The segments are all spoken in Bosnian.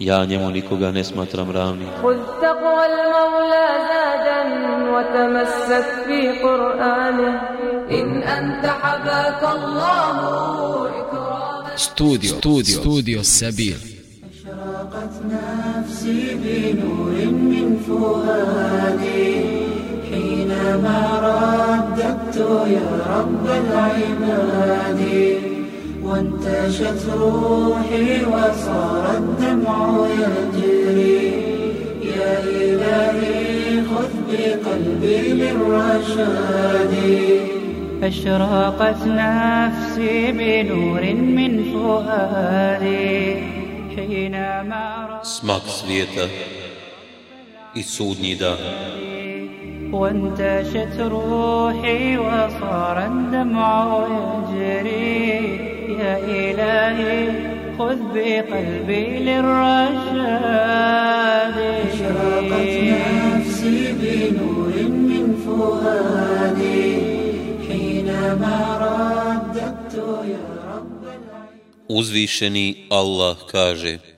Ja njemu nikoga ne smatram ravnim. خذ تقوى المولى زادا وتمسك في قرآنه إن أنت حباك الله إكراما Studio, studio, studio Sabil. أشرقت نفسي بنور من فؤادي حينما رددت يا رب العباد وانتشت روحي وصار الدمع يجري. يا إلهي خذ بقلبي للرشاد. أشرقت نفسي بنور من فؤادي. حينما Smak svijeta i sudnji dan. وانتشت روحي وصار الدمع يجري يا إلهي خذ بقلبي للرشاد. أشرقت نفسي بنور من فؤادي. حينما رددت يا رب Uzvišeni Allah kaže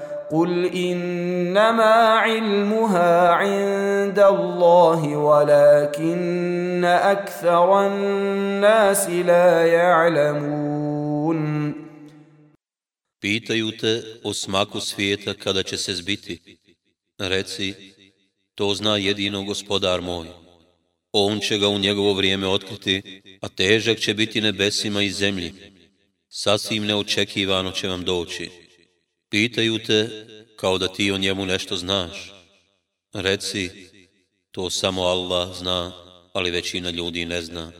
قل إنما علمها عند الله ولكن أكثر الناس لا يعلمون Pitaju te o smaku svijeta kada će se zbiti. Reci, to zna jedino gospodar moj. On će ga u njegovo vrijeme otkriti, a težak će biti nebesima i zemlji. Sasvim neočekivano će vam doći. Pitaju te kao da ti o njemu nešto znaš. Reci, to samo Allah zna, ali većina ljudi ne zna.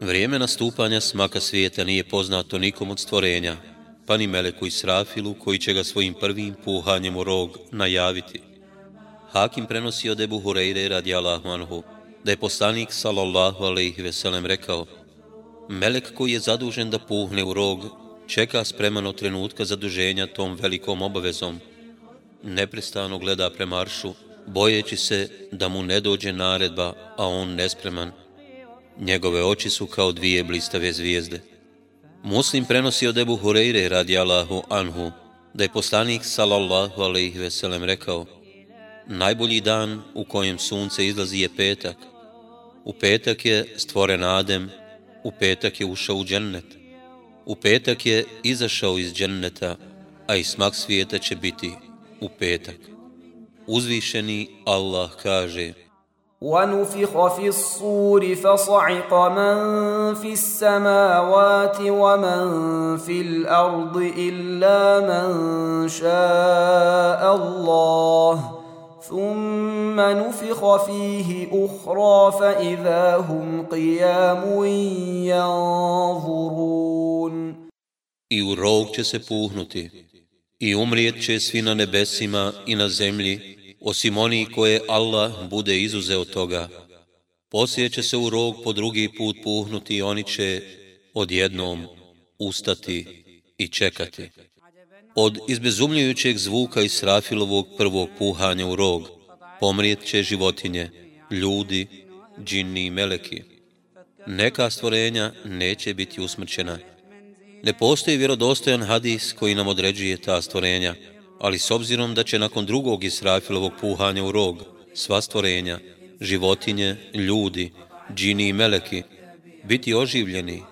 Vrijeme nastupanja smaka svijeta nije poznato nikom od stvorenja, pa ni Meleku Israfilu koji će ga svojim prvim puhanjem u rog najaviti. Hakim prenosi od Ebu Hureyre radi Allahu anhu, da je poslanik sallallahu alaihi veselem rekao Melek koji je zadužen da puhne u rog, čeka spreman od trenutka zaduženja tom velikom obavezom. Neprestano gleda prema aršu, bojeći se da mu ne dođe naredba, a on nespreman. Njegove oči su kao dvije blistave zvijezde. Muslim prenosi od Ebu Hureyre radi Allahu anhu, da je poslanik sallallahu alaihi veselem rekao Najbolji dan u kojem sunce izlazi je petak. U petak je stvoren Adem, u petak je ušao u džennet. U petak je izašao iz dženneta, a i smak svijeta će biti u petak. Uzvišeni Allah kaže ونفخ في الصور فصعق من في السماوات ومن في الأرض إلا من شاء الله ثم نفخ فيه أخرى فإذا هم قيام ينظرون I u rog će se puhnuti, i umrijet će svi na nebesima i na zemlji, osim oni koje Allah bude izuzeo od toga. Poslije će se u rog po drugi put puhnuti i oni će odjednom ustati i čekati. Od izbezumljujućeg zvuka Israfilovog prvog puhanja u rog, pomrijet će životinje, ljudi džinni i meleki. Neka stvorenja neće biti usmrćena. Ne postoji vjerodostojan hadis koji nam određuje ta stvorenja, ali s obzirom da će nakon drugog Israfilovog puhanja u rog sva stvorenja, životinje, ljudi, džini i meleki, biti oživljeni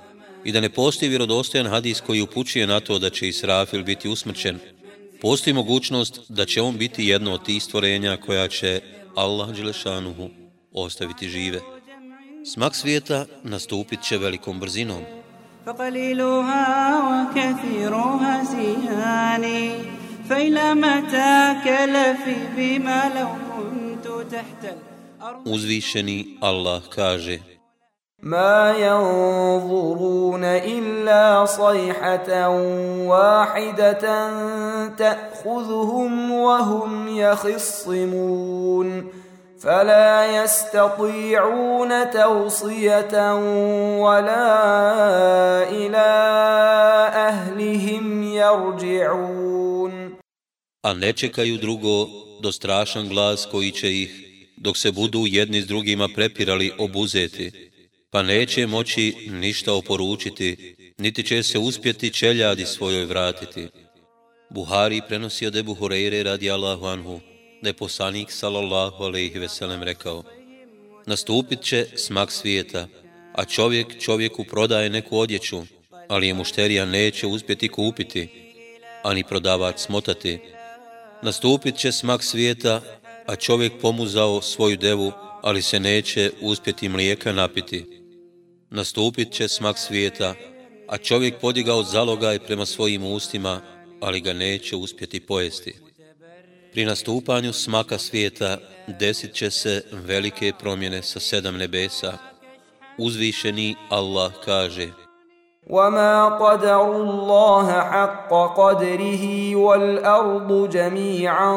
i da ne postoji vjerodostojan hadis koji upućuje na to da će Israfil biti usmrćen, postoji mogućnost da će on biti jedno od tih stvorenja koja će Allah Đelešanuhu ostaviti žive. Smak svijeta nastupit će velikom brzinom. فقليلها وكثيرها زياني فإلى متى كلفي بما لو كنت تحت الأرض Uzvišeni Allah kaže ما ينظرون إلا صيحة واحدة تأخذهم وهم يخصمون فلا يستطيعون توصية ولا إلى أهلهم يرجعون a ne čekaju drugo do strašan glas koji će ih, dok se budu jedni s drugima prepirali, obuzeti, pa neće moći ništa oporučiti, niti će se uspjeti čeljadi svojoj vratiti. Buhari prenosi od Ebu Hureyre radi Allahu anhu, da je poslanik sallallahu alaihi veselem rekao, nastupit će smak svijeta, a čovjek čovjeku prodaje neku odjeću, ali je mušterija neće uspjeti kupiti, ani prodavač smotati. Nastupit će smak svijeta, a čovjek pomuzao svoju devu, ali se neće uspjeti mlijeka napiti. Nastupit će smak svijeta, a čovjek podigao zalogaj prema svojim ustima, ali ga neće uspjeti pojesti. Pri nastupanju smaka svijeta desit će se velike promjene sa sedam nebesa. Uzvišeni Allah kaže وما قدروا الله حق قدره والأرض جميعا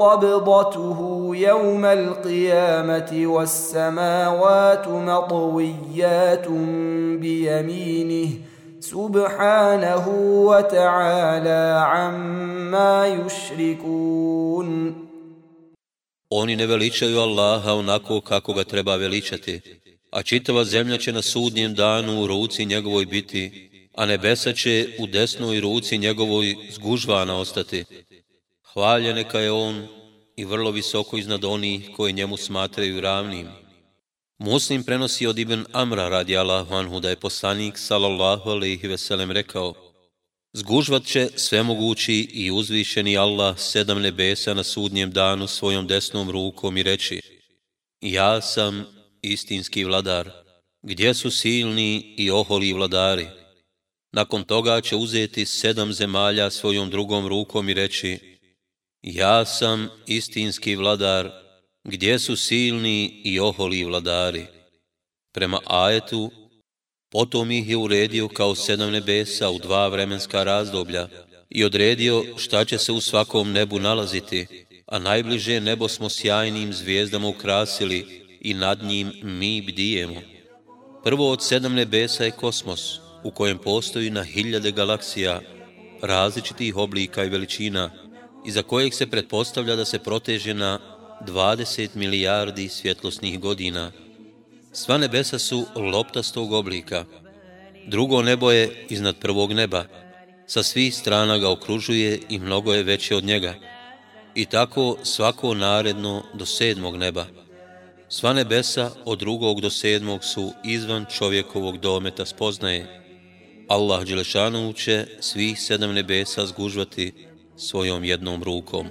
قبضته يوم القيامة والسماوات مطويات بيمينه سبحانه وتعالى عما يشركون Oni ne veličaju Allaha onako kako ga treba veličati, a čitava zemlja će na sudnjem danu u ruci njegovoj biti, a nebesa će u desnoj ruci njegovoj zgužvana ostati. Hvalja neka je on i vrlo visoko iznad onih koje njemu smatraju ravnim. Muslim prenosi od Ibn Amra radi Allahu anhu da je poslanik sallallahu alaihi veselem rekao Zgužvat će svemogući i uzvišeni Allah sedam nebesa na sudnjem danu svojom desnom rukom i reći Ja sam istinski vladar, gdje su silni i oholi vladari? Nakon toga će uzeti sedam zemalja svojom drugom rukom i reći Ja sam istinski vladar, gdje su silni i oholi vladari? Prema ajetu, potom ih je uredio kao sedam nebesa u dva vremenska razdoblja i odredio šta će se u svakom nebu nalaziti, a najbliže nebo smo sjajnim zvijezdama ukrasili i nad njim mi bdijemo. Prvo od sedam nebesa je kosmos, u kojem postoji na hiljade galaksija, različitih oblika i veličina, iza kojeg se pretpostavlja da se proteže na 20 milijardi svjetlosnih godina. Sva nebesa su loptastog oblika. Drugo nebo je iznad prvog neba. Sa svih strana ga okružuje i mnogo je veće od njega. I tako svako naredno do sedmog neba. Sva nebesa od drugog do sedmog su izvan čovjekovog dometa spoznaje. Allah Đelešanu će svih sedam nebesa zgužvati svojom jednom rukom.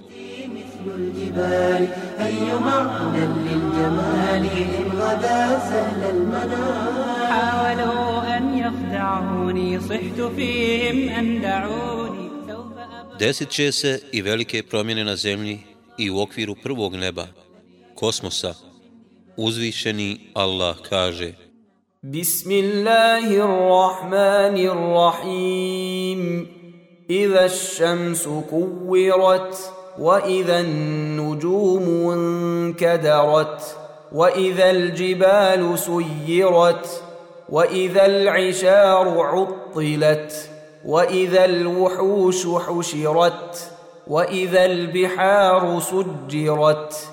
مثل الجبال أي معنى للجمال إن غدا سهل المنال حاولوا أن يخدعوني صحت فيهم أن دعوني سوف أبقى Desit će se i velike promjene na zemlji i u okviru prvog neba, kosmosa. Uzvišeni Allah kaže الرحيم إذا الشمس كورت وإذا النجوم انكدرت وإذا الجبال سيرت وإذا العشار عطلت وإذا الوحوش حشرت وإذا البحار سجرت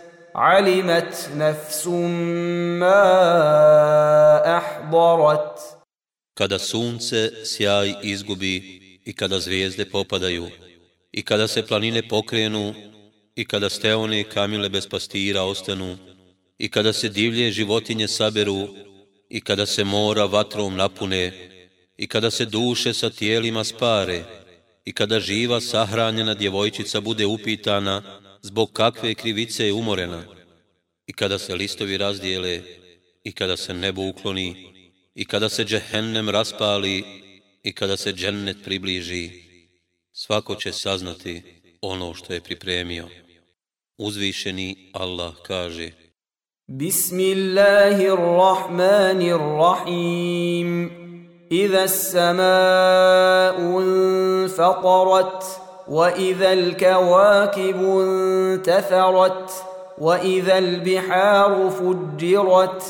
علمت نفس ما احضرت Kada sunce sjaj izgubi i kada zvijezde popadaju i kada se planine pokrenu i kada steone kamile bez pastira ostanu i kada se divlje životinje saberu i kada se mora vatrom napune i kada se duše sa tijelima spare i kada živa sahranjena djevojčica bude upitana zbog kakve krivice je umorena. I kada se listovi razdijele, i kada se nebo ukloni, i kada se džehennem raspali, i kada se džennet približi, svako će saznati ono što je pripremio. Uzvišeni Allah kaže Bismillahirrahmanirrahim Iza s-sama unfaqarat وإذا الكواكب انتثرت وإذا البحار فجرت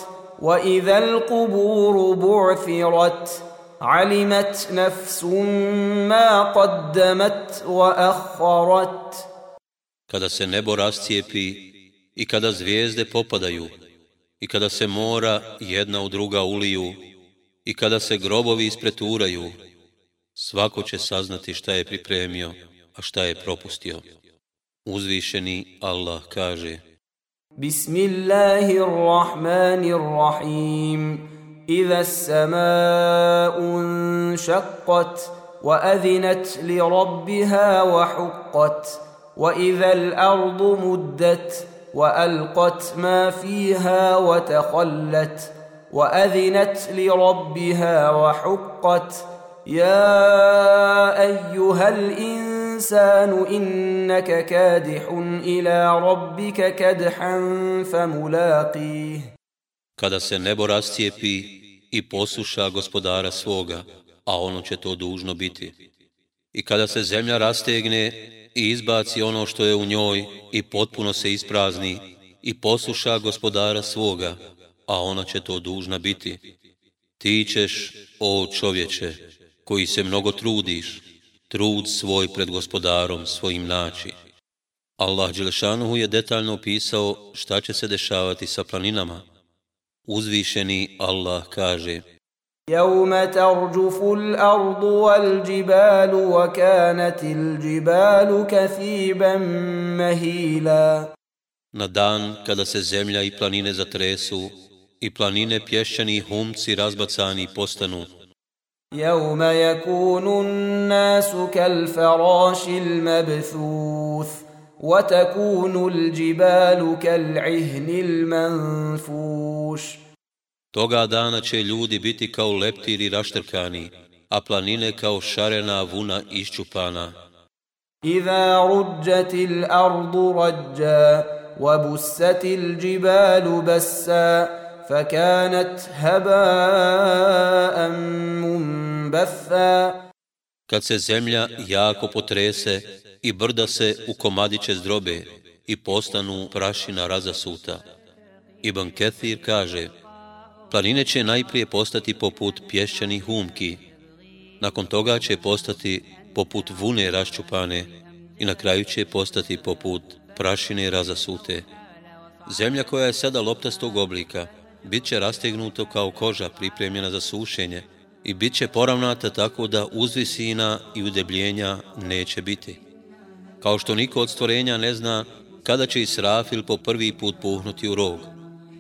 وإذا القبور بعثرت علمت نفس ما قدمت وأخرت Kada se nebo rascijepi i kada zvijezde popadaju i kada se mora jedna u druga uliju i kada se grobovi ispreturaju, svako će saznati šta je pripremio, A šta je propustio. Uzvišeni Allah kaže Bismillahirrahmanirrahim إذا السماء انشقت وأذنت لربها وحقت وإذا الأرض مدت وألقت ما فيها وتخلت واذنت لربها وحقت يا ايها الانسان انك كادح الى ربك كدحا فملاقيه Kada se nebo rascijepi i posluša gospodara svoga, a ono će to dužno biti. I kada se zemlja rastegne i izbaci ono što je u njoj i potpuno se isprazni i posluša gospodara svoga, a ona će to dužna biti. Ti ćeš, o čovječe, koji se mnogo trudiš, trud svoj pred gospodarom svojim naći. Allah Đelešanuhu je detaljno opisao šta će se dešavati sa planinama. Uzvišeni Allah kaže يوم ترجف الأرض والجبال وكانت الجبال كثيبا مهيلا Na dan kada se zemlja i planine zatresu i planine pješćani humci razbacani postanu. يوم يكون الناس كالفراش المبثوث وتكون الجبال كالعهن المنفوش Toga dana će ljudi biti kao leptiri raštrkani, a planine kao šarena vuna iščupana. إذا رجت الأرض رجا وبست الجبال بسا فكانت هباء منبثا Kad se zemlja jako potrese i brda se u komadiće zdrobe i postanu prašina razasuta. Ibn Kethir kaže, planine će najprije postati poput pješćanih humki, nakon toga će postati poput vune raščupane i na kraju će postati poput prašine razasute. Zemlja koja je sada loptastog oblika, bit će rastegnuto kao koža pripremljena za sušenje i bit će poravnata tako da uzvisina i udebljenja neće biti. Kao što niko od stvorenja ne zna kada će Israfil po prvi put puhnuti u rog.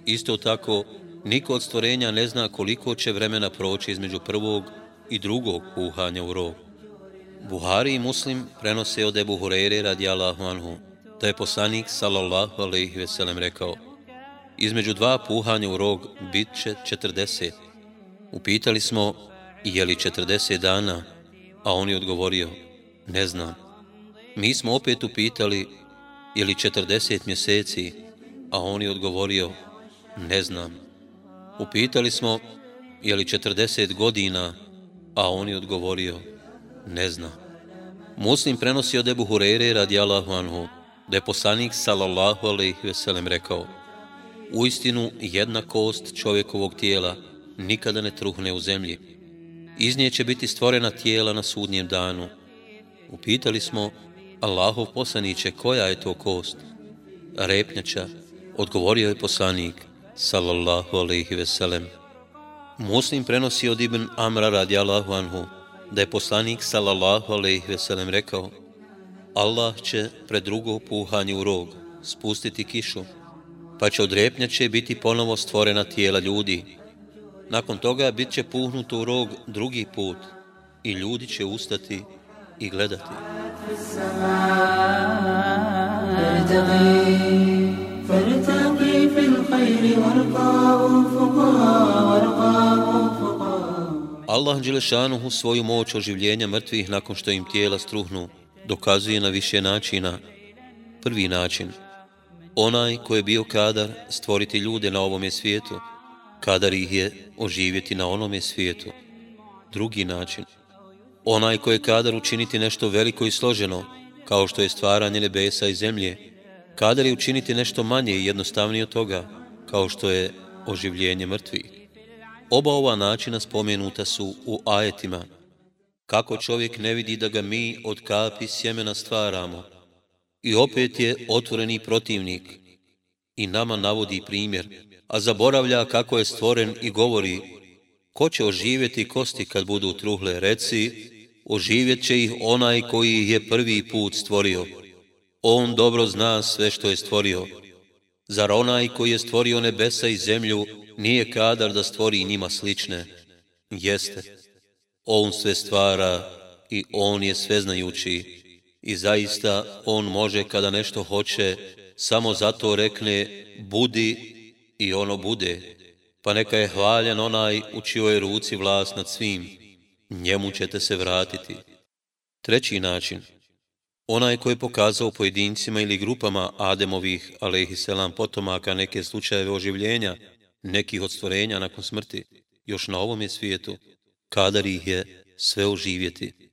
Isto tako, niko od stvorenja ne zna koliko će vremena proći između prvog i drugog puhanja u rog. Buhari i Muslim prenose od Ebu Hureyre radi Allahu anhu, da je poslanik sallallahu alaihi veselem rekao između dva puhanja u rog bit će četrdeset. Upitali smo, je li četrdeset dana, a on je odgovorio, ne znam. Mi smo opet upitali, je li četrdeset mjeseci, a on je odgovorio, ne znam. Upitali smo, je li 40 godina, a on je odgovorio, ne znam. Muslim prenosi od Ebu Hurere radijalahu anhu, da je poslanik sallallahu alaihi veselem rekao, u istinu jedna kost čovjekovog tijela nikada ne truhne u zemlji. Iz nje će biti stvorena tijela na sudnjem danu. Upitali smo, Allahov poslaniće, koja je to kost? Repnjača, odgovorio je poslanik, sallallahu alaihi veselem. Muslim prenosi od Ibn Amra radi Allahu anhu, da je poslanik sallallahu alaihi veselem rekao Allah će pred drugo puhanje u rog spustiti kišu, pa će od repnjače biti ponovo stvorena tijela ljudi. Nakon toga bit će puhnuto u rog drugi put i ljudi će ustati i gledati. Allah Đelešanuhu svoju moć oživljenja mrtvih nakon što im tijela struhnu, dokazuje na više načina. Prvi način, onaj ko je bio kadar stvoriti ljude na ovome svijetu, kadar ih je oživjeti na onome svijetu. Drugi način, onaj ko je kadar učiniti nešto veliko i složeno, kao što je stvaranje nebesa i zemlje, kadar je učiniti nešto manje i jednostavnije od toga, kao što je oživljenje mrtvih. Oba ova načina spomenuta su u ajetima, kako čovjek ne vidi da ga mi od kapi sjemena stvaramo. I opet je otvoreni protivnik i nama navodi primjer, a zaboravlja kako je stvoren i govori ko će oživjeti kosti kad budu truhle, reci, oživjet će ih onaj koji ih je prvi put stvorio. On dobro zna sve što je stvorio. Zar onaj koji je stvorio nebesa i zemlju nije kadar da stvori njima slične? Jeste. On sve stvara i On je sveznajući i zaista On može kada nešto hoće, samo zato rekne budi i ono bude, pa neka je hvaljen onaj u čioj ruci vlast nad svim, njemu ćete se vratiti. Treći način, onaj koji je pokazao pojedincima ili grupama Ademovih, alaihisselam, potomaka neke slučajeve oživljenja, nekih od stvorenja nakon smrti, još na ovom je svijetu, kadar ih je sve oživjeti.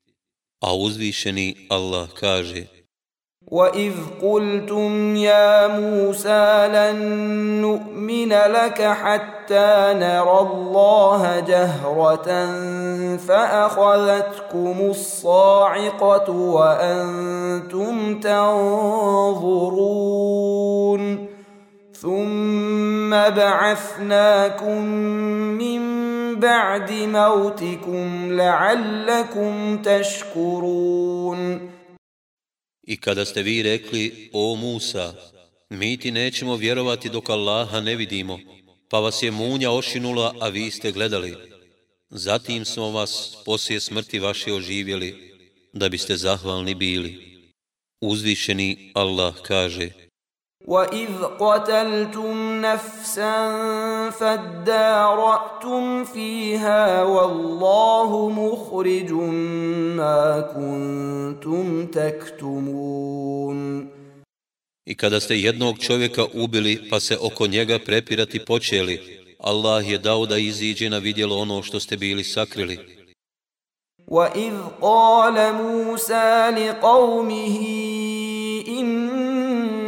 A uzvišeni Allah kaže وَإِذْ قُلْتُمْ يَا مُوسَى لَن نُؤْمِنَ لَكَ حَتَّى نَرَى اللَّهَ جَهْرَةً فَأَخَذَتْكُمُ الصَّاعِقَةُ وَأَنْتُمْ تَنْظُرُونَ ثُمَّ بَعَثْنَاكُمْ مِنْ بعد موتكم لعلكم تشكرون I kada ste vi rekli, o Musa, mi ti nećemo vjerovati dok Allaha ne vidimo, pa vas je munja ošinula, a vi ste gledali. Zatim smo vas poslije smrti vaše oživjeli, da biste zahvalni bili. Uzvišeni Allah kaže, وَإِذْ قَتَلْتُمْ نَفْسًا فَادَّارَأْتُمْ فِيهَا وَاللَّهُ مُخْرِجٌ مَا كُنْتُمْ تَكْتُمُونَ I kada ste jednog čovjeka ubili pa se oko njega prepirati počeli, Allah je dao da iziđe na vidjelo ono što ste bili sakrili. وَإِذْ قَالَ مُوسَى لِقَوْمِهِ إِنَّ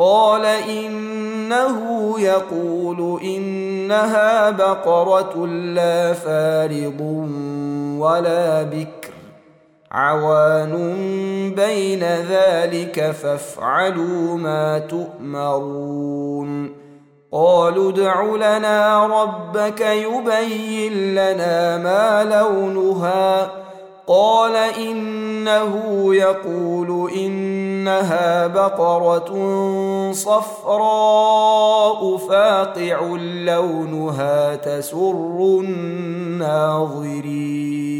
قال إنه يقول إنها بقرة لا فارض ولا بكر عوان بين ذلك فافعلوا ما تؤمرون. قالوا ادع لنا ربك يبين لنا ما لونها قال إنه يقول إنها بقرة صفراء فاقع لونها تسر الناظرين.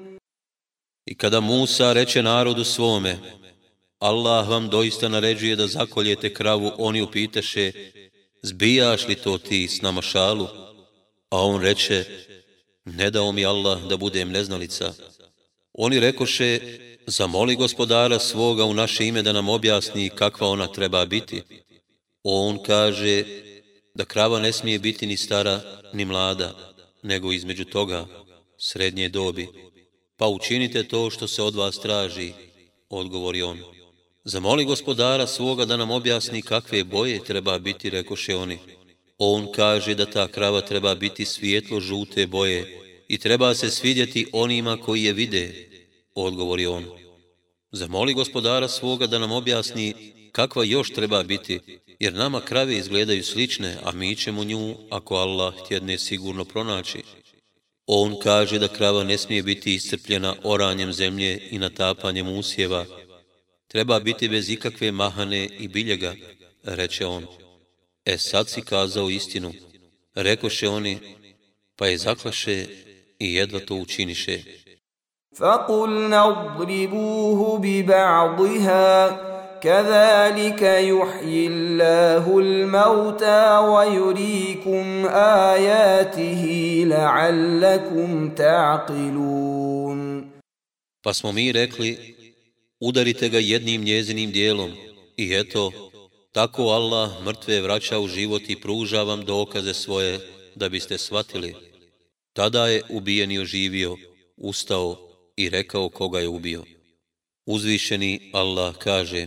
I kada Musa reče narodu svome, Allah vam doista naređuje da zakoljete kravu, oni upiteše, zbijaš li to ti s nama šalu? A on reče, ne dao mi Allah da budem neznalica. Oni rekoše, zamoli gospodara svoga u naše ime da nam objasni kakva ona treba biti. On kaže da krava ne smije biti ni stara ni mlada, nego između toga srednje dobi. Pa učinite to što se od vas traži, odgovori on. Zamoli gospodara svoga da nam objasni kakve boje treba biti, rekoše oni. On kaže da ta krava treba biti svijetlo žute boje i treba se svidjeti onima koji je vide, odgovori on. Zamoli gospodara svoga da nam objasni kakva još treba biti, jer nama krave izgledaju slične, a mi ćemo nju, ako Allah tjedne sigurno pronaći. On kaže da krava ne smije biti iscrpljena oranjem zemlje i natapanjem usjeva, treba biti bez ikakve mahane i biljega, reče on. E sad si kazao istinu, rekoše oni, pa je zaklaše i jedva to učiniše. فقلنا اضربوه ببعضها كذلك يحيي الله الموتى ويريكم آياته لعلكم تعقلون Pa smo mi rekli, udarite ga jednim njezinim dijelom i eto, tako Allah mrtve vraća u život i pruža vam dokaze svoje da biste shvatili. Tada je ubijen i oživio, ustao i rekao koga je ubio. Uzvišeni Allah kaže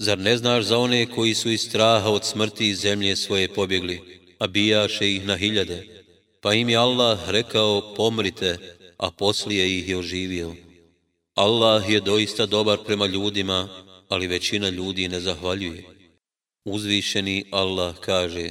Zar ne znaš za one koji su iz straha od smrti iz zemlje svoje pobjegli, a bijaše ih na hiljade? Pa im je Allah rekao, pomrite, a poslije ih je oživio. Allah je doista dobar prema ljudima, ali većina ljudi ne zahvaljuje. Uzvišeni Allah kaže,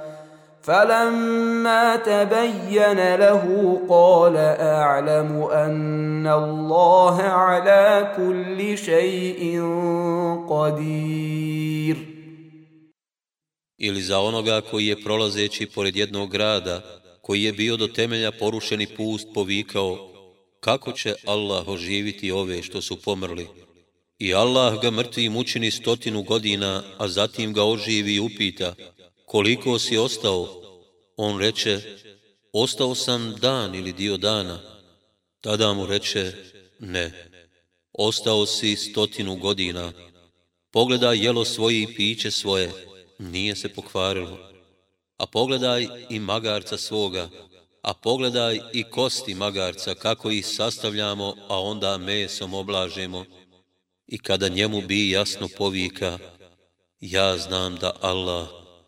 فلما تبين له قال اعلم ان الله على كل شيء قدير ili za onoga koji je prolazeći pored jednog grada, koji je bio do temelja porušeni pust, povikao, kako će Allah oživiti ove što su pomrli? I Allah ga mrtvim učini stotinu godina, a zatim ga oživi i upita, koliko si ostao? On reče, ostao sam dan ili dio dana. Tada mu reče, ne, ostao si stotinu godina. Pogledaj jelo svoje i piće svoje, nije se pokvarilo. A pogledaj i magarca svoga, a pogledaj i kosti magarca, kako ih sastavljamo, a onda mesom oblažemo. I kada njemu bi jasno povika, ja znam da Allah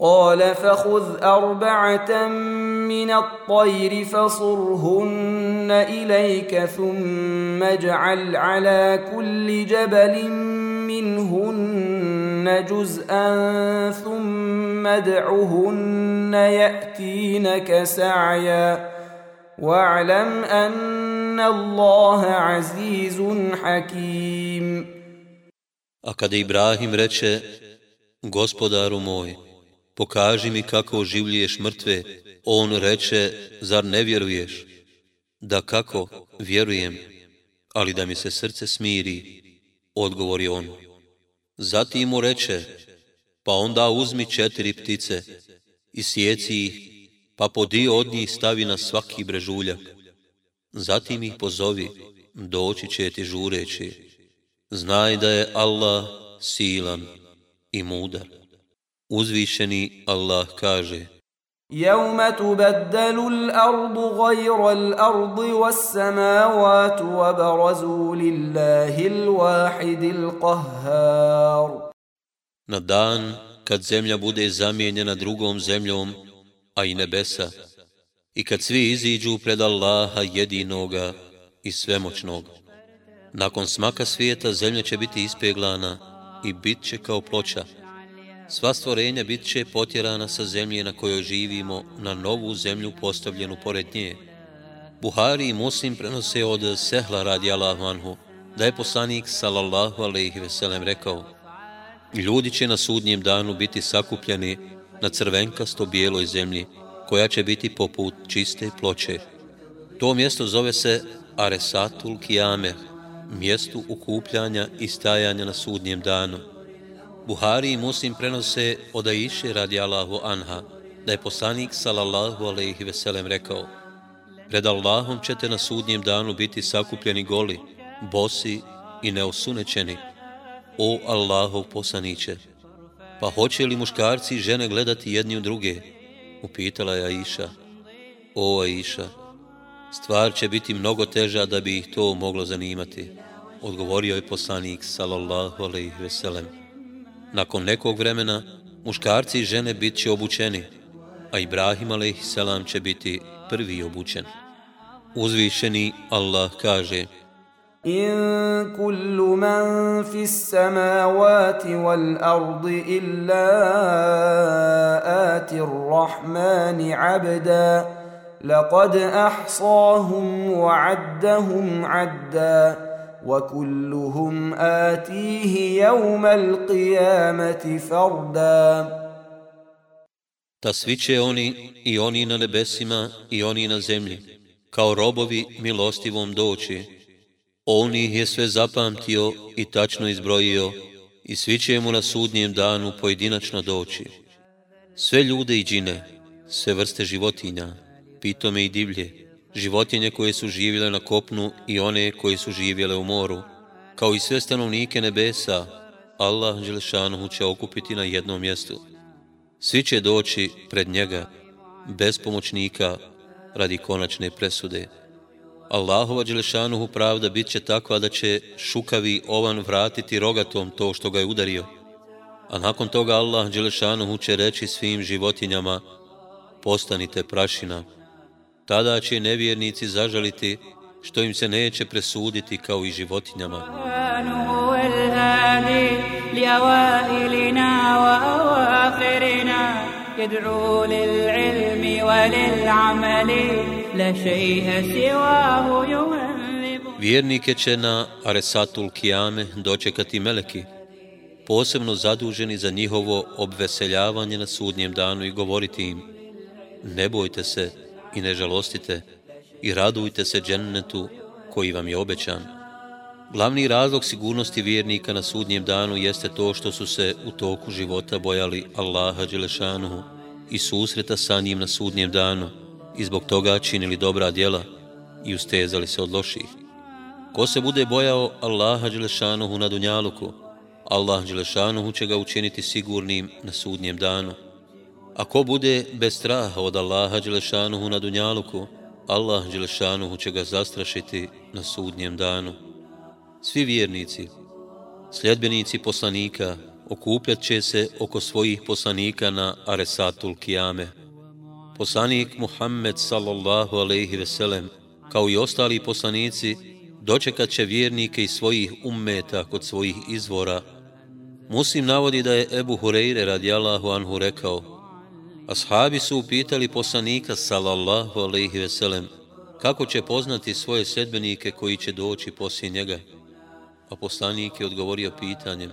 قال فخذ أربعة من الطير فصرهن إليك ثم اجعل على كل جبل منهن جزءا ثم ادعهن يأتينك سعيا. واعلم أن الله عزيز حكيم. A kada Ibrahim reče, gospodaru moj, pokaži mi kako oživljuješ mrtve, on reče, zar ne vjeruješ? Da kako, vjerujem, ali da mi se srce smiri, odgovori on. Zatim mu reče, pa onda uzmi četiri ptice i sjeci ih, pa po dio od njih stavi na svaki brežuljak. Zatim ih pozovi, doći će ti žureći. Znaj da je Allah silan i mudar. Uzvišeni Allah kaže, يوم تبدل الأرض غير الأرض والسماوات وبرزوا لله الواحد القهار Na dan kad zemlja bude zamijenjena drugom zemljom, a i nebesa, i kad svi iziđu pred Allaha jedinoga i svemoćnog. Nakon smaka svijeta zemlja će biti ispeglana i bit će kao ploča. Sva stvorenja bit će potjerana sa zemlje na kojoj živimo na novu zemlju postavljenu pored nje. Buhari i Muslim prenose od Sehla radi Allahu anhu, da je poslanik sallallahu alaihi veselem rekao Ljudi će na sudnjem danu biti sakupljeni na crvenkasto bijeloj zemlji, koja će biti poput čiste ploče. To mjesto zove se Aresatul Kijame, mjestu ukupljanja i stajanja na sudnjem danu. Buhari i Muslim prenose od Aiše radi Allahu Anha, da je poslanik sallallahu alaihi veselem rekao Pred Allahom ćete na sudnjem danu biti sakupljeni goli, bosi i neosunećeni. O Allahov poslaniće, pa hoće li muškarci i žene gledati jedni u druge? Upitala je Aisha. O Aisha, stvar će biti mnogo teža da bi ih to moglo zanimati. Odgovorio je poslanik sallallahu alaihi veselem. Nakon nekog vremena, muškarci i žene bit će obučeni, a Ibrahim a.s. će biti prvi obučen. Uzvišeni Allah kaže إن كل من في السماوات والأرض إلا آتي الرحمن عبدا لقد أحصاهم وعدهم عدا وكلهم آتيه يوم القيامة فردا Ta svi će oni i oni na nebesima i oni na zemlji, kao robovi milostivom doći. On ih je sve zapamtio i tačno izbrojio i svi će mu na sudnjem danu pojedinačno doći. Sve ljude i džine, sve vrste životinja, pitome i divlje, životinje koje su živjele na kopnu i one koje su živjele u moru, kao i sve stanovnike nebesa, Allah Đelešanuhu će okupiti na jednom mjestu. Svi će doći pred njega, bez pomoćnika, radi konačne presude. Allahova Đelešanuhu pravda bit će takva da će šukavi ovan vratiti rogatom to što ga je udario. A nakon toga Allah Đelešanuhu će reći svim životinjama, postanite prašina. Tada će nevjernici zažaliti što im se neće presuditi kao i životinjama. يدعو للعلم وللعمل لا شيء سواه يهذب Vjernike će na Aresatul Kijame dočekati meleki, posebno zaduženi za njihovo obveseljavanje na sudnjem danu i govoriti im ne bojte se i ne žalostite i radujte se džennetu koji vam je obećan. Glavni razlog sigurnosti vjernika na sudnjem danu jeste to što su se u toku života bojali Allaha Đelešanuhu i susreta sa njim na sudnjem danu i zbog toga činili dobra djela i ustezali se od loših. Ko se bude bojao Allaha Đelešanuhu na Dunjaluku, Allah Đelešanuhu će ga učiniti sigurnim na sudnjem danu. A ko bude bez straha od Allaha Đelešanuhu na Dunjaluku, Allah Đelešanuhu će ga zastrašiti na sudnjem danu. Svi vjernici, sljedbenici poslanika, okupljat će se oko svojih poslanika na Aresatul Kijame. Poslanik Muhammed sallallahu aleyhi veselem, kao i ostali poslanici, dočekat će vjernike iz svojih ummeta kod svojih izvora. Muslim navodi da je Ebu Hureyre radijallahu anhu rekao, Ashabi su upitali poslanika sallallahu alaihi veselem, kako će poznati svoje sedbenike koji će doći poslije njega. A poslanik je odgovorio pitanjem,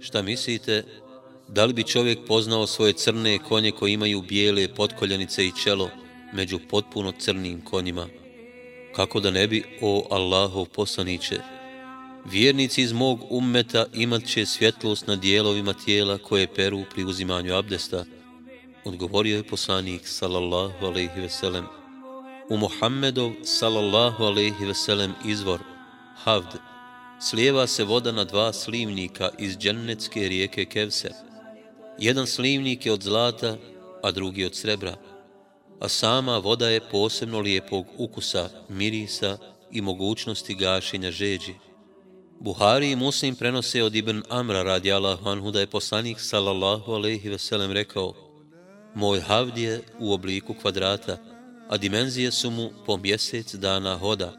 šta mislite, da li bi čovjek poznao svoje crne konje koji imaju bijele potkoljenice i čelo među potpuno crnim konjima? Kako da ne bi, o Allahov poslaniće, vjernici iz mog ummeta imat će svjetlost na dijelovima tijela koje peru pri uzimanju abdesta, odgovorio je poslanik sallallahu alaihi veselem. U Muhammedov sallallahu alaihi veselem izvor, Havd, slijeva se voda na dva slivnika iz džennetske rijeke Kevser. Jedan slivnik je od zlata, a drugi od srebra, a sama voda je posebno lijepog ukusa, mirisa i mogućnosti gašenja žeđi. Buhari i Muslim prenose od Ibn Amra radi Allahu anhu da je poslanik sallallahu alaihi veselem rekao Moj havd je u obliku kvadrata, a dimenzije su mu po mjesec dana hoda.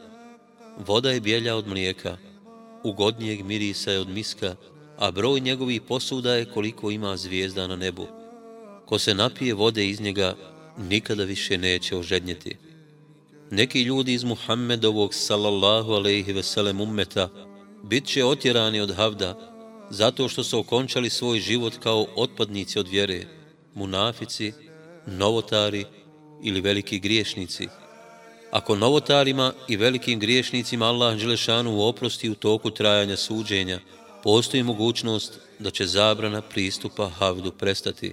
Voda je bijelja od mlijeka, ugodnijeg mirisa je od miska, a broj njegovih posuda je koliko ima zvijezda na nebu. Ko se napije vode iz njega, nikada više neće ožednjeti. Neki ljudi iz Muhammedovog sallallahu alaihi veselem ummeta bit će otjerani od havda zato što su okončali svoj život kao otpadnici od vjere, munafici, novotari ili veliki griješnici. Ako novotarima i velikim griješnicima Allah Đelešanu oprosti u toku trajanja suđenja, postoji mogućnost da će zabrana pristupa havdu prestati.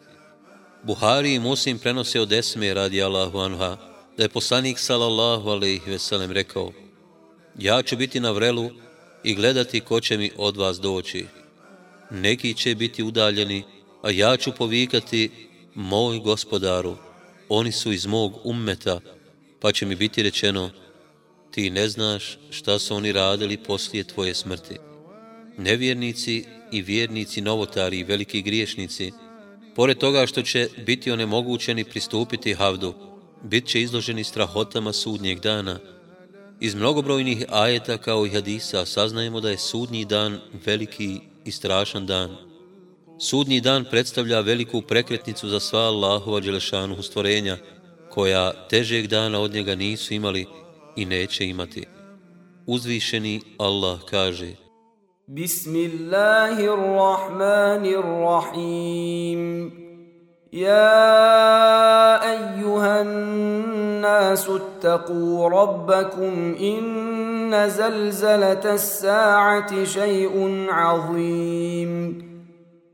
Buhari i Muslim prenose od Esme radi Allahu anha, da je poslanik sallallahu alaihi veselem rekao Ja ću biti na vrelu i gledati ko će mi od vas doći. Neki će biti udaljeni, a ja ću povikati moj gospodaru, oni su iz mog ummeta, pa će mi biti rečeno, ti ne znaš šta su oni radili poslije tvoje smrti. Nevjernici i vjernici, novotari i veliki griješnici, pored toga što će biti onemogućeni pristupiti havdu, bit će izloženi strahotama sudnjeg dana. Iz mnogobrojnih ajeta kao i hadisa saznajemo da je sudnji dan veliki i strašan dan. Sudnji dan predstavlja veliku prekretnicu za sva Allahova Đelešanuhu stvorenja, koja težeg dana od njega nisu imali i neće imati. Uzvišeni Allah kaže Bismillahirrahmanirrahim Ja ejuhan nasu attaqu rabbakum inna zalzalata sa'ati še'un azim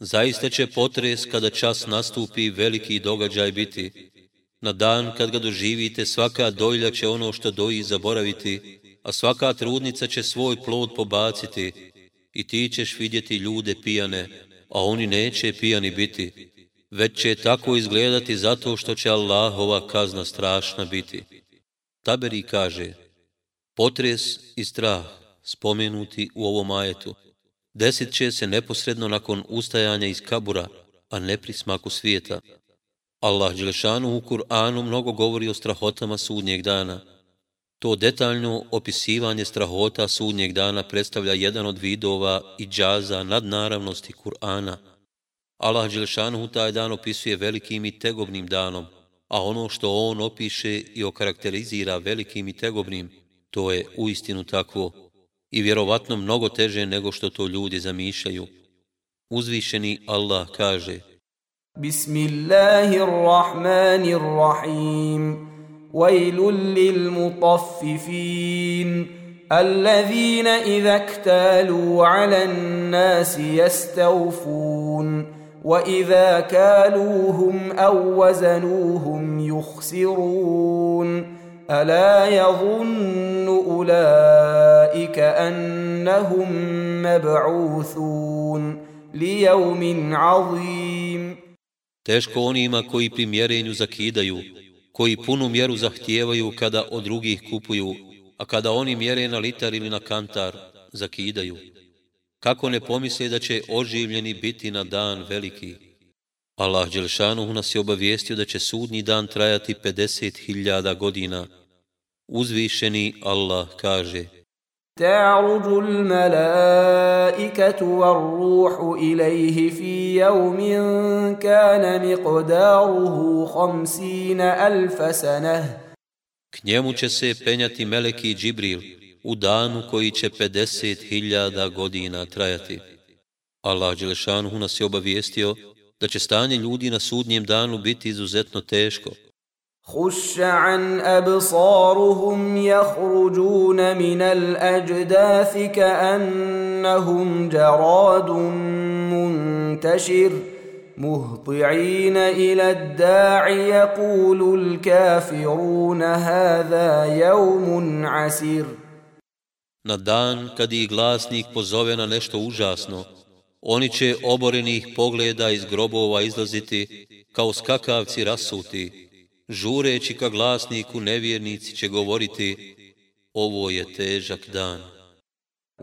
Zaista će potres kada čas nastupi veliki događaj biti. Na dan kad ga doživite, svaka dojlja će ono što doji zaboraviti, a svaka trudnica će svoj plod pobaciti i ti ćeš vidjeti ljude pijane, a oni neće pijani biti, već će tako izgledati zato što će Allahova kazna strašna biti. Taberi kaže, potres i strah spomenuti u ovom ajetu, desit će se neposredno nakon ustajanja iz kabura, a ne pri smaku svijeta. Allah Đelešanu u Kur'anu mnogo govori o strahotama sudnjeg dana. To detaljno opisivanje strahota sudnjeg dana predstavlja jedan od vidova i džaza nadnaravnosti Kur'ana. Allah Đelešanu taj dan opisuje velikim i tegobnim danom, a ono što on opiše i okarakterizira velikim i tegobnim, to je uistinu takvo i vjerovatno mnogo teže nego što to ljudi zamišljaju. Uzvišeni Allah kaže Bismillahirrahmanirrahim ويل للمطففين الذين إذا اكتالوا على الناس يستوفون وإذا كالوهم أو وزنوهم يخسرون ألا يظن أولئك أنهم مبعوثون ليوم عظيم Teško onima koji pri mjerenju zakidaju, koji punu mjeru zahtijevaju kada od drugih kupuju, a kada oni mjere na litar ili na kantar, zakidaju. Kako ne pomisle da će oživljeni biti na dan veliki? Allah Đelšanuhu nas je obavijestio da će sudnji dan trajati 50.000 godina. Uzvišeni Allah kaže تعرج الملائكة والروح إليه في يوم كان مقداره خمسين ألف سنة K njemu će se penjati Meleki i Džibril u danu koji će 50.000 godina trajati. Allah Đelešanuhu nas je obavijestio da će stanje ljudi na sudnjem danu biti izuzetno teško. خش عن أبصارهم يخرجون من الأجداث كأنهم جراد منتشر مهطعين إلى الداع يقول الكافرون هذا يوم عسير Na dan kad ih glasnik pozove na nešto užasno, oni će oborenih pogleda iz grobova izlaziti kao skakavci rasuti, žureći ka glasniku nevjernici će govoriti ovo je težak dan.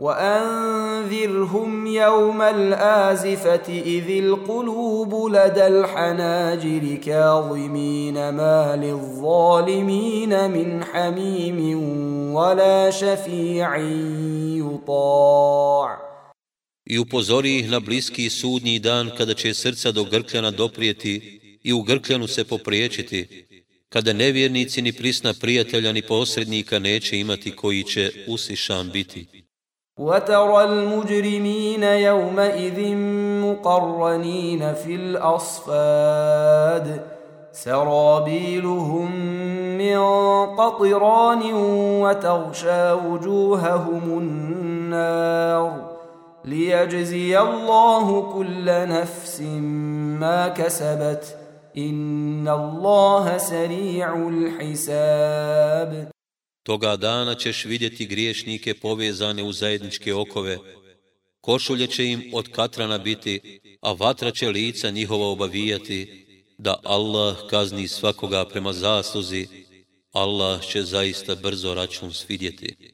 وأنذرهم يوم الآزفة إذ القلوب لدى الحناجر كاظمين ما للظالمين من حميم ولا شفيع يطاع I upozori ih na bliski sudnji dan kada će srca do grkljana doprijeti i u grkljanu se popriječiti, kada nevjernici ni prisna prijatelja ni posrednika neće imati koji će usišan biti. وترى المجرمين يومئذ مقرنين في الأصفاد سرابيلهم من قطران وتغشى وجوههم النار ليجزي الله كل نفس ما كسبت Inna Allaha sari'ul hisab. Toga dana ćeš vidjeti griješnike povezane u zajedničke okove. Košulje će im od katrana biti, a vatra će lica njihova obavijati, da Allah kazni svakoga prema zasluzi, Allah će zaista brzo račun svidjeti.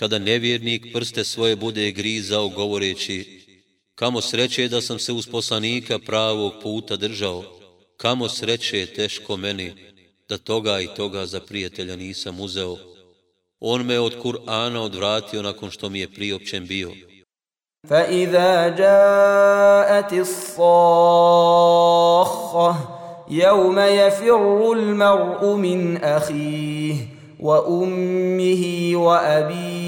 kada nevjernik prste svoje bude grizao govoreći kamo sreće da sam se uz poslanika pravog puta držao, kamo sreće teško meni da toga i toga za prijatelja nisam uzeo. On me od Kur'ana odvratio nakon što mi je priopćen bio. فَإِذَا جَاءَتِ الصَّاخَّةِ يَوْمَ يَفِرُّ الْمَرْءُ مِنْ أَخِيهِ وامه وابيه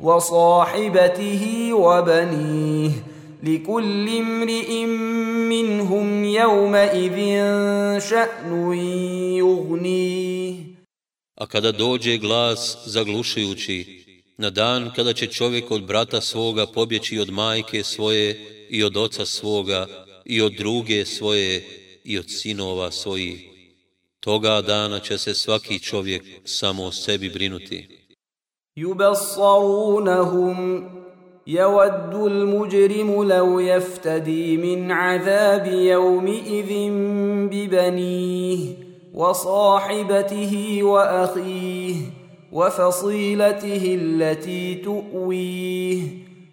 وصاحبته وبنيه لكل امرئ منهم يومئذ شان يغنيه A kada dođe glas zaglušujući, na dan kada će čovjek od brata svoga pobjeći od majke svoje i od oca svoga i od druge svoje i od sinova svojih, Toga dana će se svaki čovjek samo o sebi brinuti. يبصرونهم يود المجرم لو يفتدي من عذاب يومئذ ببنيه وصاحبته وأخيه وفصيلته التي تؤويه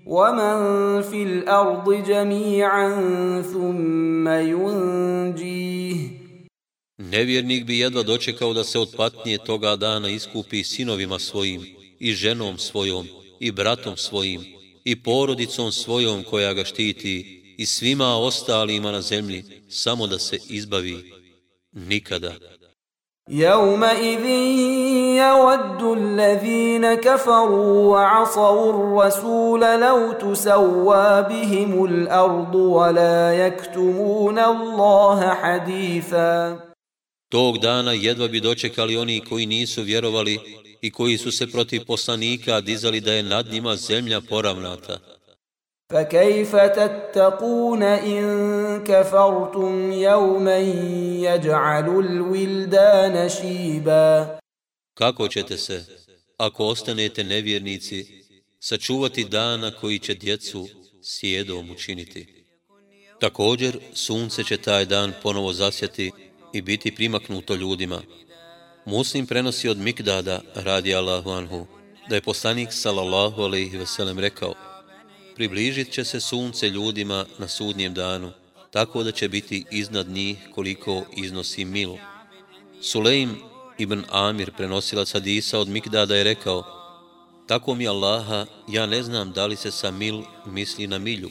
ومن في الأرض جميعا ثم ينجيه Nevjernik bi jedva dočekao da se od patnje toga dana iskupi sinovima svojim. I ženom svojom i bratom svojim i porodicom svojom koja ga štiti i svima ostalima na zemlji samo da se izbavi nikada. يومئذ يود الذين كفروا وعصوا الرسول لو تسوى بهم الأرض ولا يكتمون الله حديثا Tog dana jedva bi dočekali oni koji nisu vjerovali i koji su se protiv poslanika dizali da je nad njima zemlja poravnata. فكيف تتقون إن كفرتم يوما يجعل الولدان شيبا Kako ćete se, ako ostanete nevjernici, sačuvati dana koji će djecu sjedom učiniti? Također, sunce će taj dan ponovo zasjeti i biti primaknuto ljudima. Muslim prenosi od Mikdada, radi Allahu anhu, da je poslanik sallallahu alaihi veselem rekao približit će se sunce ljudima na sudnjem danu, tako da će biti iznad njih koliko iznosi mil. Sulejm ibn Amir, prenosilac hadisa od Mikdada, je rekao, tako mi Allaha, ja ne znam da li se sa mil misli na milju,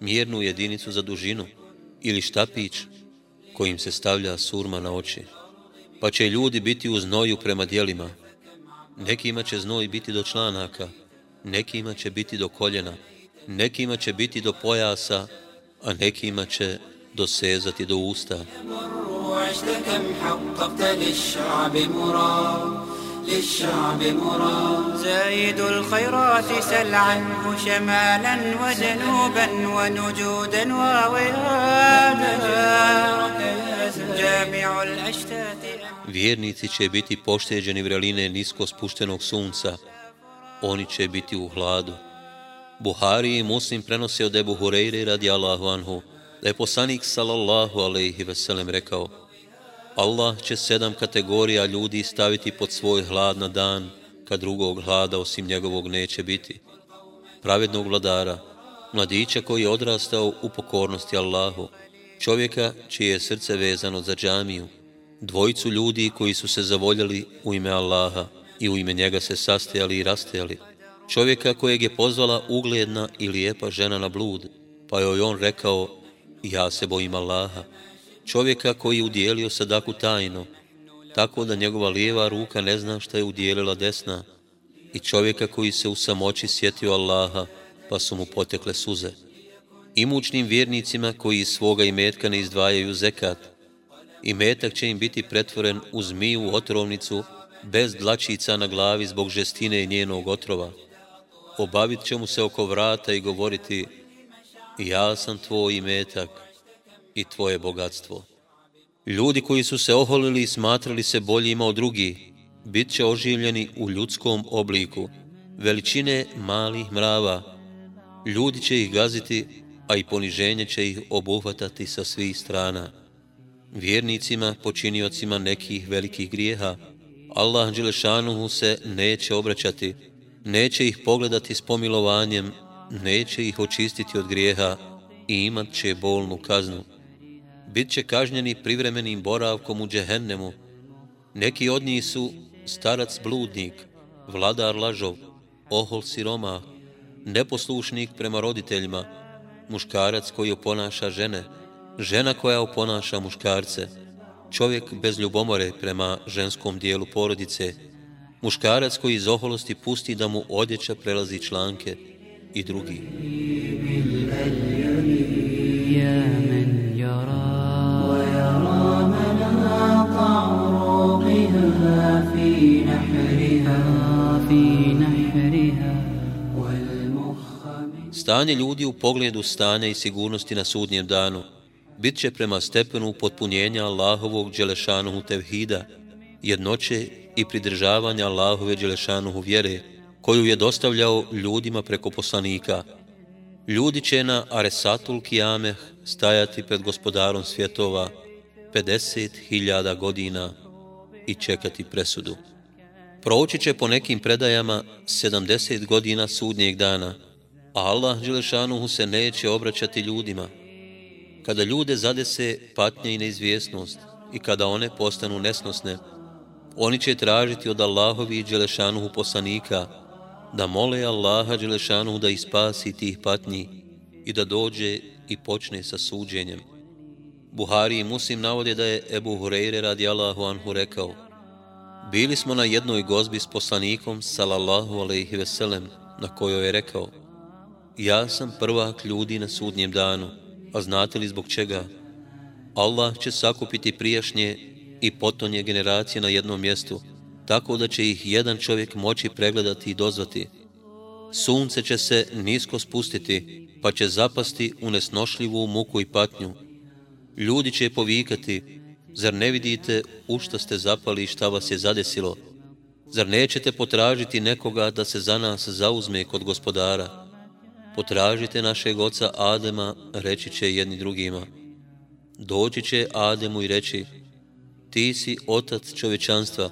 mjernu jedinicu za dužinu, ili štapić kojim se stavlja surma na oči. Pa će ljudi biti u znoju prema dijelima. Nekima će znoj biti do članaka, nekima će biti do koljena, nekima će biti do pojasa, a nekima će dosezati do usta. للشعب مراد زايد الخيرات سل عنه شمالا وجنوبا ونجودا ووئادا جامع الأشتات Vjernici će biti pošteđeni vreline nisko spuštenog sunca. Oni će biti u hladu. Buhari i Muslim prenose od Ebu Hureyre radi Allahu anhu, da je poslanik sallallahu alaihi veselem rekao Allah će sedam kategorija ljudi staviti pod svoj hlad na dan, kad drugog hlada osim njegovog neće biti. Pravednog vladara, mladića koji je odrastao u pokornosti Allahu, čovjeka čije je srce vezano za džamiju, dvojicu ljudi koji su se zavoljali u ime Allaha i u ime njega se sastajali i rastajali, čovjeka kojeg je pozvala ugledna i lijepa žena na blud, pa joj on rekao, ja se bojim Allaha, čovjeka koji je udjelio sadaku tajno, tako da njegova lijeva ruka ne zna šta je udjelila desna, i čovjeka koji se u samoći sjetio Allaha, pa su mu potekle suze. Imućnim vjernicima koji iz svoga imetka ne izdvajaju zekat, imetak će im biti pretvoren u zmiju otrovnicu, bez dlačica na glavi zbog žestine i njenog otrova obavit će mu se oko vrata i govoriti ja sam tvoj imetak i tvoje bogatstvo. Ljudi koji su se oholili i smatrali se boljima od drugih, bit će oživljeni u ljudskom obliku, veličine malih mrava. Ljudi će ih gaziti, a i poniženje će ih obuhvatati sa svih strana. Vjernicima, počiniocima nekih velikih grijeha, Allah Đelešanuhu se neće obraćati, neće ih pogledati s pomilovanjem, neće ih očistiti od grijeha i imat će bolnu kaznu. Bit će kažnjeni privremenim boravkom u džehennemu. Neki od njih su starac bludnik, vladar lažov, ohol siroma, neposlušnik prema roditeljima, muškarac koji oponaša žene, žena koja oponaša muškarce, čovjek bez ljubomore prema ženskom dijelu porodice, muškarac koji iz oholosti pusti da mu odjeća prelazi članke i drugi. Stanje ljudi u pogledu stanja i sigurnosti na sudnjem danu bit će prema stepenu potpunjenja Allahovog Đelešanuhu Tevhida, jednoće i pridržavanja Allahove Đelešanuhu vjere, koju je dostavljao ljudima preko poslanika. Ljudi će na Aresatul Kijameh stajati pred gospodarom svjetova 50.000 godina i čekati presudu. Proći će po nekim predajama 70 godina sudnjeg dana, a Allah Đelešanuhu se neće obraćati ljudima. Kada ljude zadese patnje i neizvjesnost i kada one postanu nesnosne, oni će tražiti od Allahovi Đelešanuhu poslanika da mole Allaha Đelešanuhu da ispasi tih patnji i da dođe i počne sa suđenjem. Buhari i Muslim navode da je Ebu Hureyre radi Allahu Anhu rekao Bili smo na jednoj gozbi s poslanikom salallahu alaihi veselem na kojoj je rekao Ja sam prvak ljudi na sudnjem danu, a znate li zbog čega? Allah će sakupiti prijašnje i potonje generacije na jednom mjestu, tako da će ih jedan čovjek moći pregledati i dozvati. Sunce će se nisko spustiti, pa će zapasti u nesnošljivu muku i patnju. Ljudi će povikati, zar ne vidite u šta ste zapali i šta vas je zadesilo? Zar nećete potražiti nekoga da se za nas zauzme kod gospodara? Potražite našeg oca Adema, reći će jedni drugima. Doći će Ademu i reći, ti si otac čovečanstva,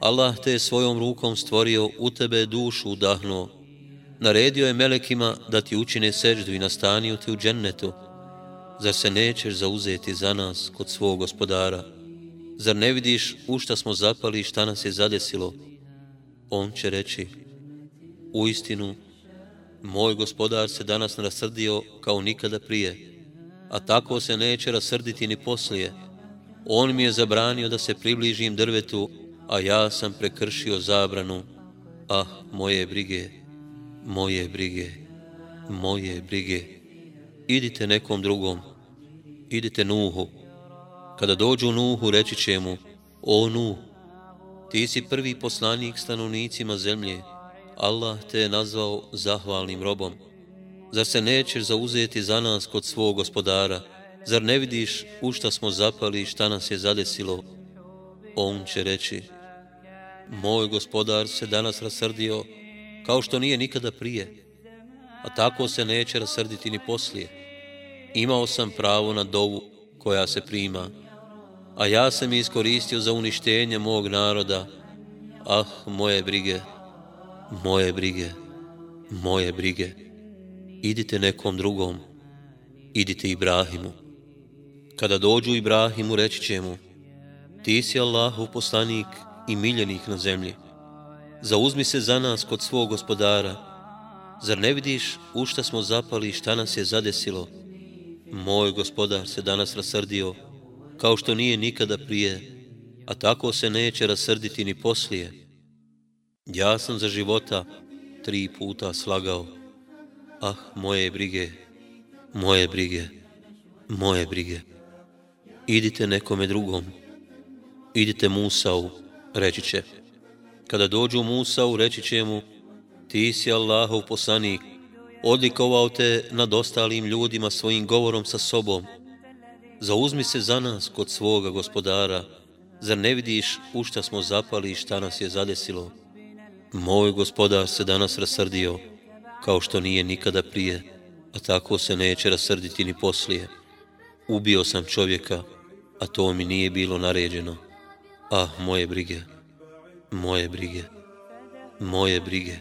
Allah te je svojom rukom stvorio, u tebe dušu udahnuo. Naredio je melekima da ti učine seždu i nastanio ti u džennetu. Zar se nećeš zauzeti za nas kod svog gospodara? Zar ne vidiš u šta smo zapali i šta nas je zadesilo? On će reći, u istinu, moj gospodar se danas rasrdio kao nikada prije, a tako se neće rasrditi ni poslije. On mi je zabranio da se približim drvetu, a ja sam prekršio zabranu. Ah, moje brige, moje brige, moje brige. Idite nekom drugom, idite Nuhu. Kada dođu Nuhu, reći će mu, o Nuh, ti si prvi poslanik stanovnicima zemlje, Allah te je nazvao zahvalnim robom. Zar se nećeš zauzeti za nas kod svog gospodara? Zar ne vidiš u šta smo zapali i šta nas je zadesilo? On će reći, moj gospodar se danas rasrdio kao što nije nikada prije, a tako se neće rasrditi ni poslije. Imao sam pravo na dovu koja se prima, a ja sam iskoristio za uništenje mog naroda. Ah, moje brige, moje brige, moje brige. Idite nekom drugom, idite Ibrahimu. Kada dođu Ibrahimu, reći će mu, ti si Allahov poslanik i miljenik na zemlji. Zauzmi se za nas kod svog gospodara. Zar ne vidiš u šta smo zapali i šta nas je zadesilo? Moj gospodar se danas rasrdio, kao što nije nikada prije, a tako se neće rasrditi ni poslije. Ja sam za života tri puta slagao. Ah, moje brige, moje brige, moje brige. Idite nekome drugom. Idite Musau, reći će. Kada dođu Musau, reći će mu, ti si Allahov poslanik, odlikovao te nad ostalim ljudima svojim govorom sa sobom. Zauzmi se za nas kod svoga gospodara, zar ne vidiš u šta smo zapali i šta nas je zadesilo? Moj gospodar se danas rasrdio, kao što nije nikada prije, a tako se neće rasrditi ni poslije. Ubio sam čovjeka, a to mi nije bilo naređeno. Ah, moje brige, moje brige, moje brige.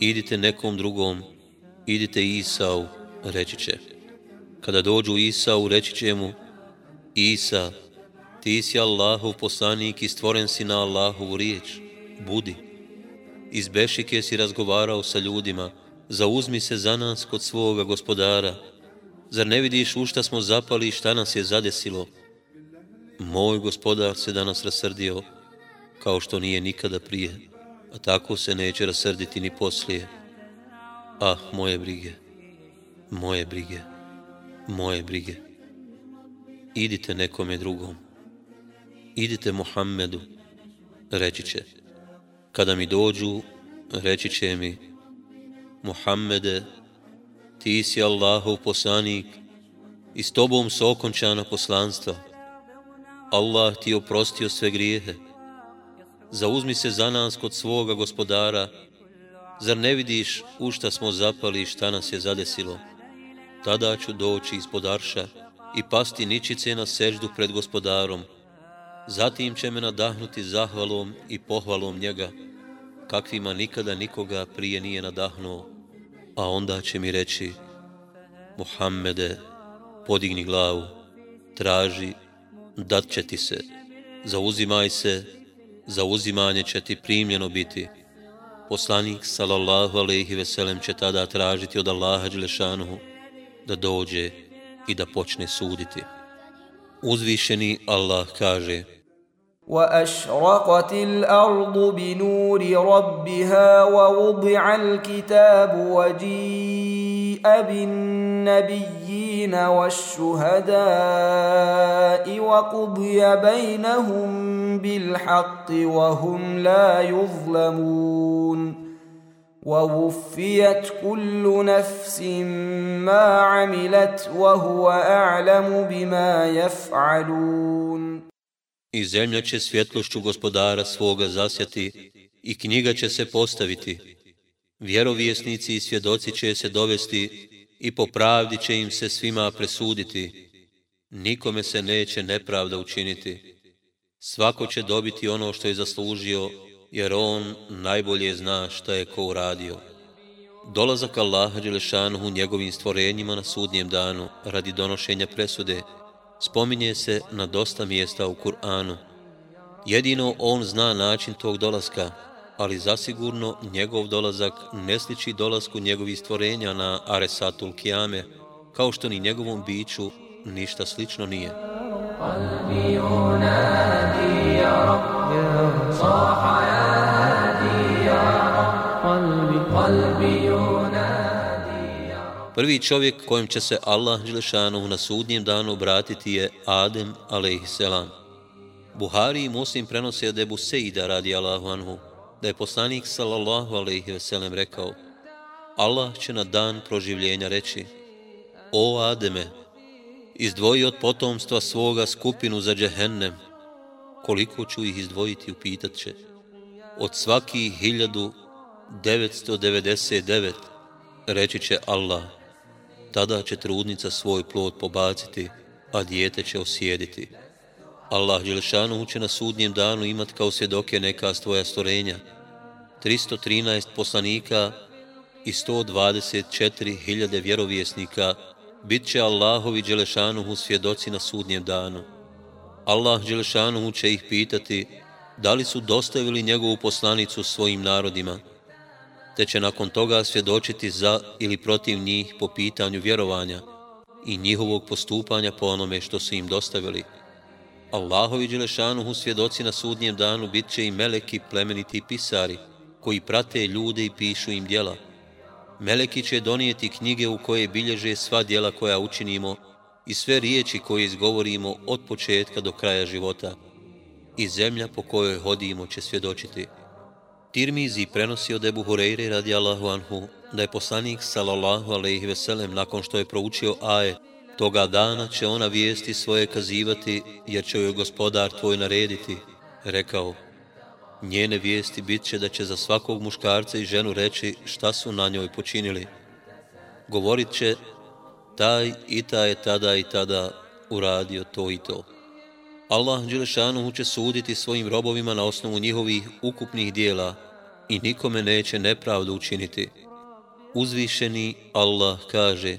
Idite nekom drugom, idite Isau, reći će. Kada dođu Isau, reći će mu, Isa, ti si Allahov poslanik i stvoren si na Allahovu riječ, budi. Iz Bešike si razgovarao sa ljudima, zauzmi se za nas kod svoga gospodara. Zar ne vidiš u šta smo zapali i šta nas je zadesilo? Moj gospodar se danas rasrdio, kao što nije nikada prije, a tako se neće rasrditi ni poslije. Ah, moje brige, moje brige, moje brige. Idite nekome drugom. Idite Muhammedu, reći će. Kada mi dođu, reći će mi, Muhammede, ti si Allahov poslanik i s tobom su okončana poslanstva. Allah ti oprostio sve grijehe. Zauzmi se za nas kod svoga gospodara Zar ne vidiš u šta smo zapali i šta nas je zadesilo? Tada ću doći ispod arša i pasti ničice na seždu pred gospodarom. Zatim će me nadahnuti zahvalom i pohvalom njega, kakvima nikada nikoga prije nije nadahnuo. A onda će mi reći, Muhammede, podigni glavu, traži, dat će ti se, zauzimaj se, zauzimanje će ti primljeno biti. Poslanik, salallahu alaihi veselem, će tada tražiti od Allaha Đelešanuhu da dođe i da počne suditi. Uzvišeni Allah kaže وأشرقت الأرض بنور ربها ووضع الكتاب وجيء بالنبيين والشهداء وقضي بينهم بالحق وهم لا يظلمون ووفيت كل نفس ما عملت وهو أعلم بما يفعلون I zemlja će svjetlošću gospodara svoga zasjati i knjiga će se postaviti. Vjerovjesnici i svjedoci će se dovesti i po pravdi će im se svima presuditi. Nikome se neće nepravda učiniti. Svako će dobiti ono što je zaslužio, jer on najbolje zna šta je ko uradio. Dolazak Allaha Đelešanuhu njegovim stvorenjima na sudnjem danu radi donošenja presude spominje se na dosta mjesta u Kur'anu. Jedino on zna način tog dolaska, ali zasigurno njegov dolazak ne sliči dolasku njegovih stvorenja na Aresatul Kijame, kao što ni njegovom biću ništa slično nije. Prvi čovjek kojem će se Allah Đelešanu na sudnjem danu obratiti je Adem a.s. Buhari i Muslim prenose od Ebu Sejda radi Allahu anhu, da je poslanik sallallahu alaihi veselem rekao Allah će na dan proživljenja reći O Ademe, izdvoji od potomstva svoga skupinu za džehennem, koliko ću ih izdvojiti, upitat će. Od svaki 1999 reći će Allah, tada će trudnica svoj plod pobaciti, a dijete će osjediti. Allah Đelšanu će na sudnjem danu imat kao svjedoke neka svoja stvorenja, 313 poslanika i 124 hiljade vjerovjesnika, bit će Allahovi Đelešanuhu svjedoci na sudnjem danu. Allah Đelešanuhu će ih pitati da li su dostavili njegovu poslanicu svojim narodima, te će nakon toga svjedočiti za ili protiv njih po pitanju vjerovanja i njihovog postupanja po onome što su im dostavili. Allahovi Đelešanuhu svjedoci na sudnjem danu bit će i meleki plemeniti pisari koji prate ljude i pišu im djela. Meleki će donijeti knjige u koje bilježe sva djela koja učinimo i sve riječi koje izgovorimo od početka do kraja života. I zemlja po kojoj hodimo će svjedočiti. Tirmizi prenosi od Ebu Hureyre radi Allahu anhu da je poslanik sallallahu alaihi veselem nakon što je proučio ajet toga dana će ona vijesti svoje kazivati jer će joj gospodar tvoj narediti. Rekao, njene vijesti bit će da će za svakog muškarca i ženu reći šta su na njoj počinili. Govorit će, taj i ta je tada i tada uradio to i to. Allah Đelešanuhu će suditi svojim robovima na osnovu njihovih ukupnih dijela i nikome neće nepravdu učiniti. Uzvišeni Allah kaže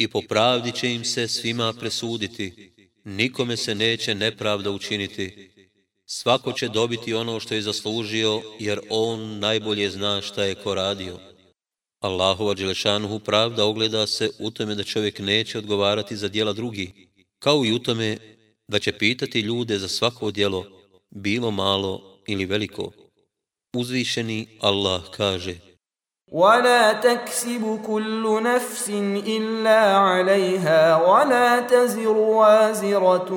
I po pravdi će im se svima presuditi, nikome se neće nepravda učiniti. Svako će dobiti ono što je zaslužio, jer on najbolje zna šta je ko radio. Allahova Đelešanuhu pravda ogleda se u tome da čovjek neće odgovarati za dijela drugi, kao i u tome da će pitati ljude za svako djelo, bilo malo ili veliko. Uzvišeni Allah kaže ولا تكسب كل نفس إلا عليها ولا تزر وازرة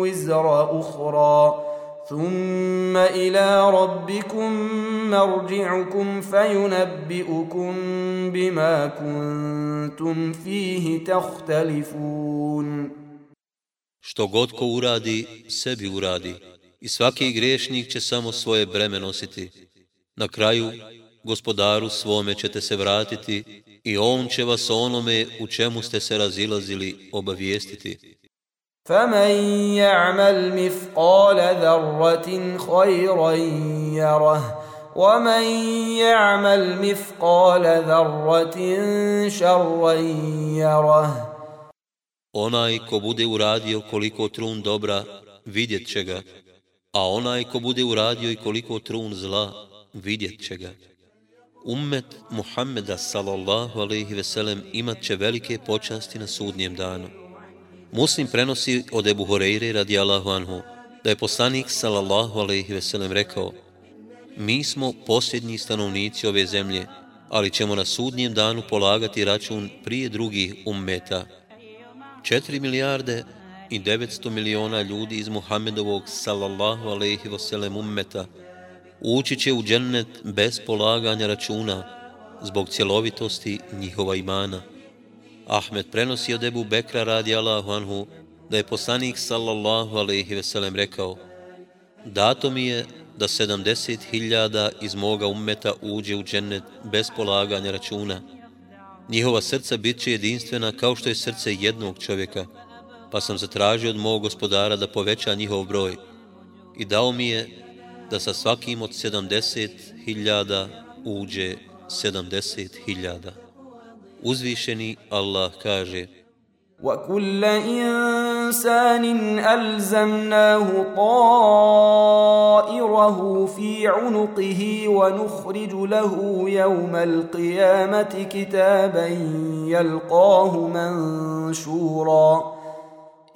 وزر أخرى ثم إلى ربكم مرجعكم فينبئكم بما كنتم فيه تختلفون Što god ko uradi, sebi uradi. I svaki grešnik će samo svoje breme nositi. Na kraju, gospodaru svome ćete se vratiti i on će vas onome u čemu ste se razilazili obavijestiti. فمن يعمل مثقال ذره خيرا يره ومن يعمل مثقال ذره شرا يره Onaj ko bude uradio koliko trun dobra, vidjet će ga, a onaj ko bude uradio i koliko trun zla, vidjet će ga. Ummet Muhammeda sallallahu alaihi veselem imat će velike počasti na sudnjem danu. Muslim prenosi od Ebu Horeire radi Allahu anhu, da je poslanik sallallahu alaihi veselem rekao Mi smo posljednji stanovnici ove zemlje, ali ćemo na sudnjem danu polagati račun prije drugih ummeta. 4 milijarde i 900 miliona ljudi iz Muhammedovog sallallahu alaihi sellem ummeta ući će u džennet bez polaganja računa zbog cjelovitosti njihova imana. Ahmed prenosi od Ebu Bekra radi Allahu anhu da je poslanik sallallahu alaihi veselem rekao Dato mi je da 70.000 iz moga ummeta uđe u džennet bez polaganja računa Njihova srca bit će jedinstvena kao što je srce jednog čovjeka, pa sam zatražio od mog gospodara da poveća njihov broj i dao mi je da sa svakim od 70.000 uđe 70.000. Uzvišeni Allah kaže وَكُلَّ إِنسَانٍ أَلْزَمْنَاهُ طَائِرَهُ فِي عُنُقِهِ وَنُخْرِجُ لَهُ يَوْمَ الْقِيَامَةِ كِتَابًا يَلْقَاهُ مَنْشُورًا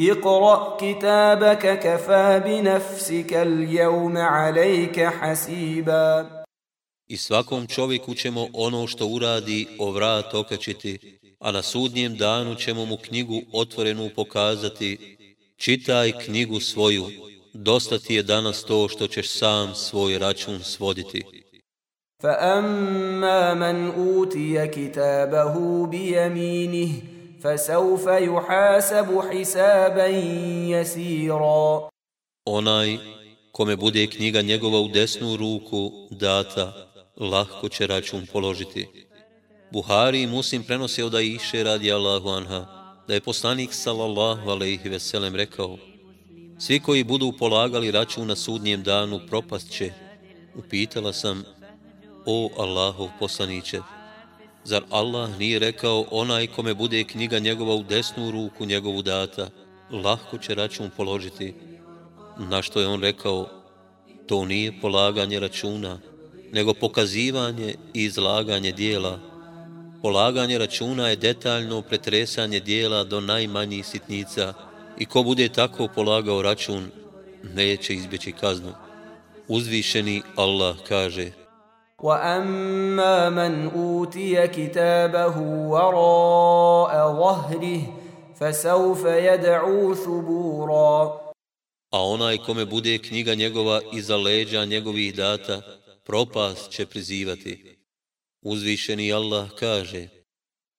اقرأ كتابك كفى بنفسك اليوم عليك حسيبا I svakom čovjeku ćemo ono što uradi o vrat okačiti, a na sudnjem danu ćemo mu knjigu otvorenu pokazati, čitaj knjigu svoju, dosta ti je danas to što ćeš sam svoj račun svoditi. فأما من أوتي كتابه بيمينه فسوف يحاسب حسابا يسيرا Onaj kome bude knjiga njegova u desnu ruku data, lahko će račun položiti. Buhari i Muslim prenose od Aisha radi Allahu anha, da je poslanik sallallahu alaihi veselem rekao, svi koji budu polagali račun na sudnjem danu propast će. Upitala sam, o Allahov poslaniće, zar Allah nije rekao onaj kome bude knjiga njegova u desnu ruku njegovu data, lahko će račun položiti. Na što je on rekao, to nije polaganje računa, nego pokazivanje i izlaganje dijela, Polaganje računa je detaljno pretresanje dijela do najmanjih sitnica i ko bude tako polagao račun, neće izbjeći kaznu. Uzvišeni Allah kaže وَأَمَّا مَنْ أُوتِيَ كِتَابَهُ وَرَاءَ ظَهْرِهِ فَسَوْفَ يَدْعُوا ثُبُورًا A onaj kome bude knjiga njegova iza leđa njegovih data, propast će prizivati. Uzvišeni Allah kaže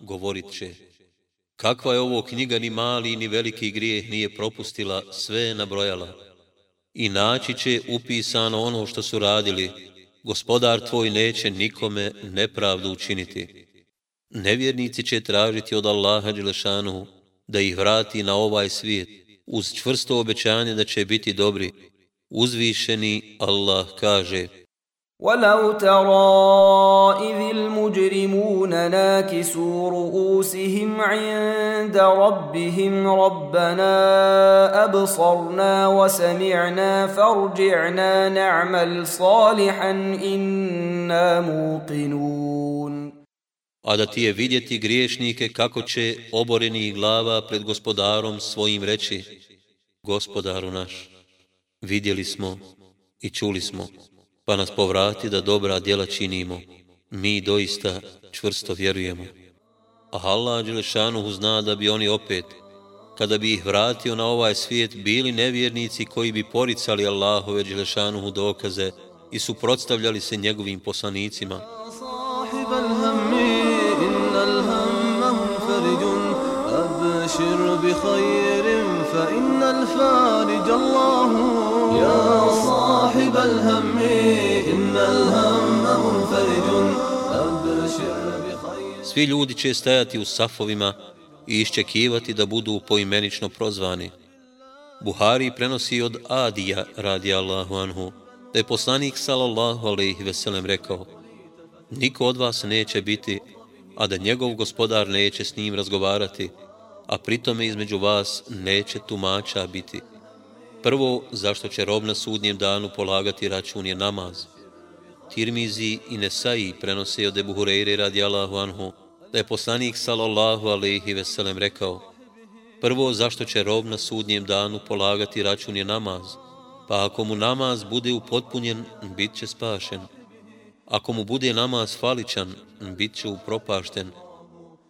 govorit će, kakva je ovo knjiga ni mali ni veliki grijeh nije propustila, sve nabrojala. I naći će upisano ono što su radili, gospodar tvoj neće nikome nepravdu učiniti. Nevjernici će tražiti od Allaha Đelešanu da ih vrati na ovaj svijet, uz čvrsto obećanje da će biti dobri. Uzvišeni Allah kaže, ولو ترى إذ المجرمون ناكسوا رؤوسهم عند ربهم ربنا أبصرنا وسمعنا فارجعنا نعمل صالحا إنا موقنون A da ti je vidjeti griješnike kako će oboreni glava pred gospodarom svojim reći Gospodaru naš, vidjeli smo i čuli smo, pa nas povrati da dobra djela činimo. Mi doista čvrsto vjerujemo. A Allah Đelešanuhu zna da bi oni opet, kada bi ih vratio na ovaj svijet, bili nevjernici koji bi poricali Allahove Đelešanuhu dokaze i suprotstavljali se njegovim poslanicima. أبشر بخير فإن الفارج الله يا صاحب الهم Svi ljudi će stajati u safovima i iščekivati da budu poimenično prozvani. Buhari prenosi od Adija, radi Allahu anhu, da je poslanik sallallahu alaihi veselem rekao Niko od vas neće biti, a da njegov gospodar neće s njim razgovarati, a pritome između vas neće tumača biti. Prvo, zašto će rob na sudnjem danu polagati račun je namaz. Tirmizi i Nesai prenose od Ebu Hureyre radi Allahu anhu, da je poslanik sallallahu alaihi veselem rekao, prvo, zašto će rob na sudnjem danu polagati račun je namaz, pa ako mu namaz bude upotpunjen, bit će spašen. Ako mu bude namaz faličan, bit će upropašten,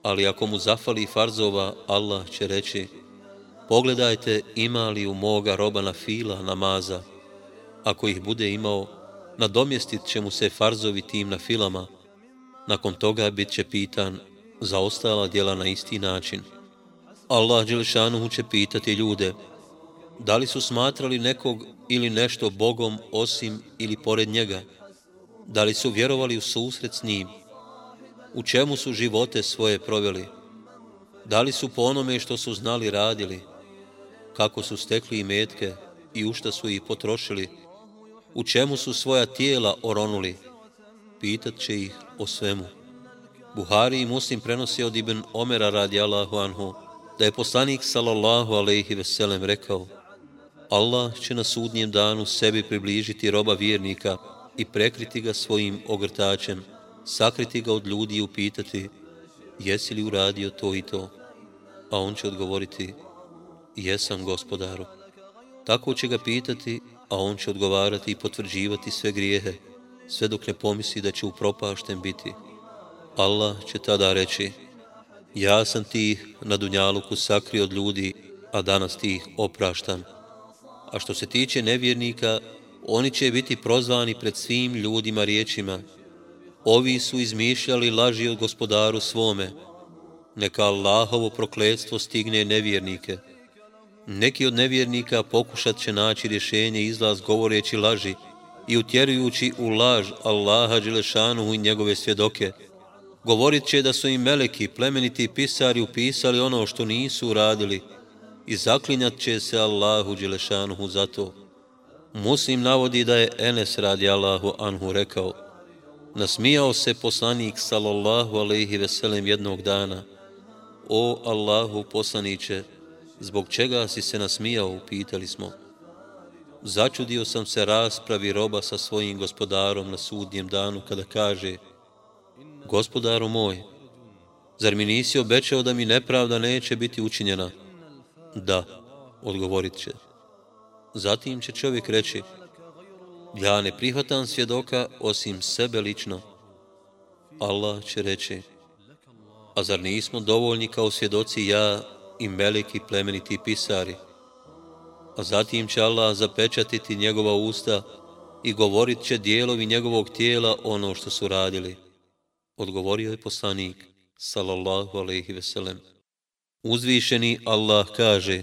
ali ako mu zafali farzova, Allah će reći, pogledajte ima li u moga roba na fila namaza, ako ih bude imao, nadomjestit će mu se farzovi tim na filama, nakon toga bit će pitan za ostala djela na isti način. Allah Đelšanuhu će pitati ljude, da li su smatrali nekog ili nešto Bogom osim ili pored njega, da li su vjerovali u susret s njim, u čemu su živote svoje proveli, da li su po onome što su znali radili, kako su stekli i metke i u šta su ih potrošili, u čemu su svoja tijela oronuli, pitat će ih o svemu. Buhari i Muslim prenosi od Ibn Omera radi Allahu anhu, da je poslanik sallallahu alaihi veselem rekao, Allah će na sudnjem danu sebi približiti roba vjernika i prekriti ga svojim ogrtačem, sakriti ga od ljudi i upitati, jesi li uradio to i to? A on će odgovoriti, jesam gospodaru. Tako će ga pitati, a on će odgovarati i potvrđivati sve grijehe, sve dok ne pomisli da će upropašten biti. Allah će tada reći, ja sam ti na Dunjaluku sakrio od ljudi, a danas ti ih opraštam. A što se tiče nevjernika, oni će biti prozvani pred svim ljudima riječima, Ovi su izmišljali laži od gospodaru svome. Neka Allahovo prokledstvo stigne nevjernike. Neki od nevjernika pokušat će naći rješenje izlaz govoreći laži i utjerujući u laž Allaha Đelešanuhu i njegove svjedoke. Govorit će da su im meleki, plemeniti pisari upisali ono što nisu uradili i zaklinjat će se Allahu Đelešanuhu za to. Muslim navodi da je Enes radi Allahu Anhu rekao Nasmijao se poslanik sallallahu alaihi veselem jednog dana. O Allahu poslaniće, zbog čega si se nasmijao, upitali smo. Začudio sam se raspravi roba sa svojim gospodarom na sudnjem danu kada kaže Gospodaru moj, zar mi nisi obećao da mi nepravda neće biti učinjena? Da, odgovorit će. Zatim će čovjek reći Ja ne prihvatam svjedoka osim sebe lično. Allah će reći, a zar nismo dovoljni kao svjedoci ja i meleki plemeniti pisari? A zatim će Allah zapečatiti njegova usta i govorit će dijelovi njegovog tijela ono što su radili. Odgovorio je poslanik, sallallahu alaihi veselem. Uzvišeni Allah kaže,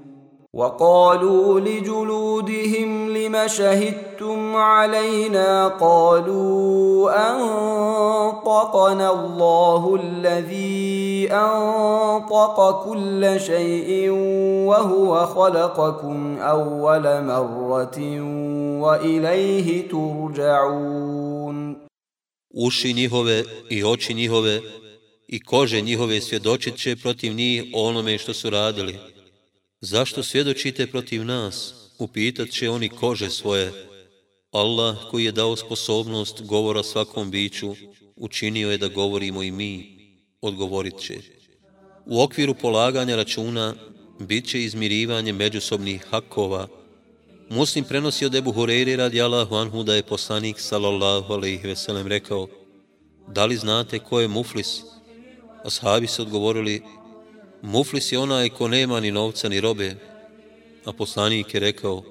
وقالوا لجلودهم لم شهدتم علينا قالوا أنطقنا الله الذي أنطق كل شيء وهو خلقكم أول مرة وإليه ترجعون Uši njihove i oči njihove i kože njihove svjedočit će protiv njih onome što su radili. Zašto svjedočite protiv nas? Upitat će oni kože svoje. Allah koji je dao sposobnost govora svakom biću, učinio je da govorimo i mi, odgovorit će. U okviru polaganja računa bit će izmirivanje međusobnih hakova. Muslim prenosi od Ebu Hureyri radi Allahu Anhu da je poslanik sallallahu alaihi veselem rekao Da li znate ko je muflis? Ashabi se odgovorili Muflis je onaj ko nema ni novca ni robe, a poslanik je rekao,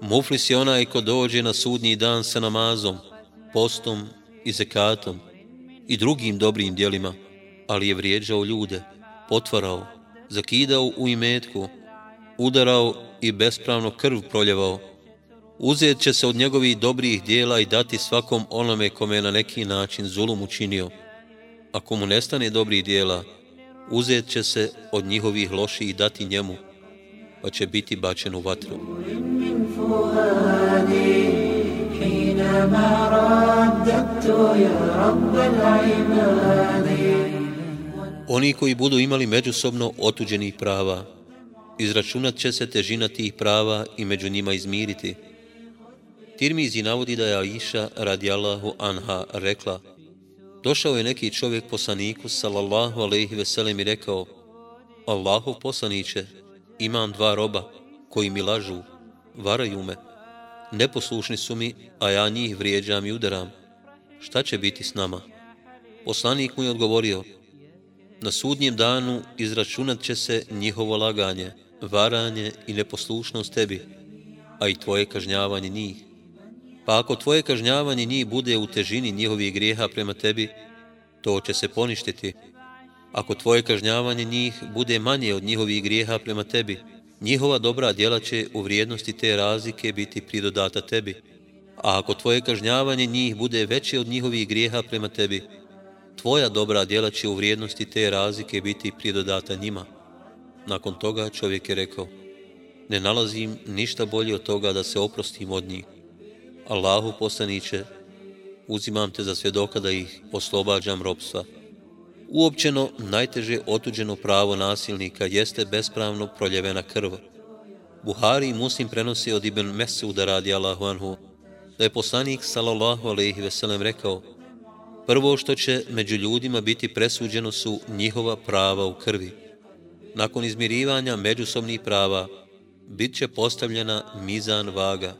Muflis je onaj ko dođe na sudnji dan sa namazom, postom i zekatom i drugim dobrim dijelima, ali je vrijeđao ljude, potvarao, zakidao u imetku, udarao i bespravno krv proljevao. Uzet će se od njegovih dobrih dijela i dati svakom onome kome je na neki način zulum učinio. Ako mu nestane dobrih dijela, uzet će se od njihovih loših dati njemu, pa će biti bačen u vatru. Oni koji budu imali međusobno otuđenih prava, izračunat će se težina tih prava i među njima izmiriti. Tirmizi navodi da je Aisha radijallahu anha rekla Došao je neki čovjek poslaniku, sallallahu alaihi veselem, i rekao, Allahov poslaniće, imam dva roba koji mi lažu, varaju me, neposlušni su mi, a ja njih vrijeđam i udaram. Šta će biti s nama? Poslanik mu je odgovorio, na sudnjem danu izračunat će se njihovo laganje, varanje i neposlušnost tebi, a i tvoje kažnjavanje njih. Pa ako tvoje kažnjavanje njih bude u težini njihovih grijeha prema tebi, to će se poništiti. Ako tvoje kažnjavanje njih bude manje od njihovih grijeha prema tebi, njihova dobra djela će u vrijednosti te razlike biti pridodata tebi. A ako tvoje kažnjavanje njih bude veće od njihovih grijeha prema tebi, tvoja dobra djela će u vrijednosti te razlike biti pridodata njima. Nakon toga čovjek je rekao, ne nalazim ništa bolje od toga da se oprostim od njih. Allahu poslaniće, uzimam te za svjedoka da ih oslobađam robstva. Uopćeno, najteže otuđeno pravo nasilnika jeste bespravno proljevena krv. Buhari i Muslim prenosi od Ibn Mesuda radi Allahu anhu, da je poslanik sallallahu alaihi veselem rekao, prvo što će među ljudima biti presuđeno su njihova prava u krvi. Nakon izmirivanja međusobnih prava, bit će postavljena mizan vaga,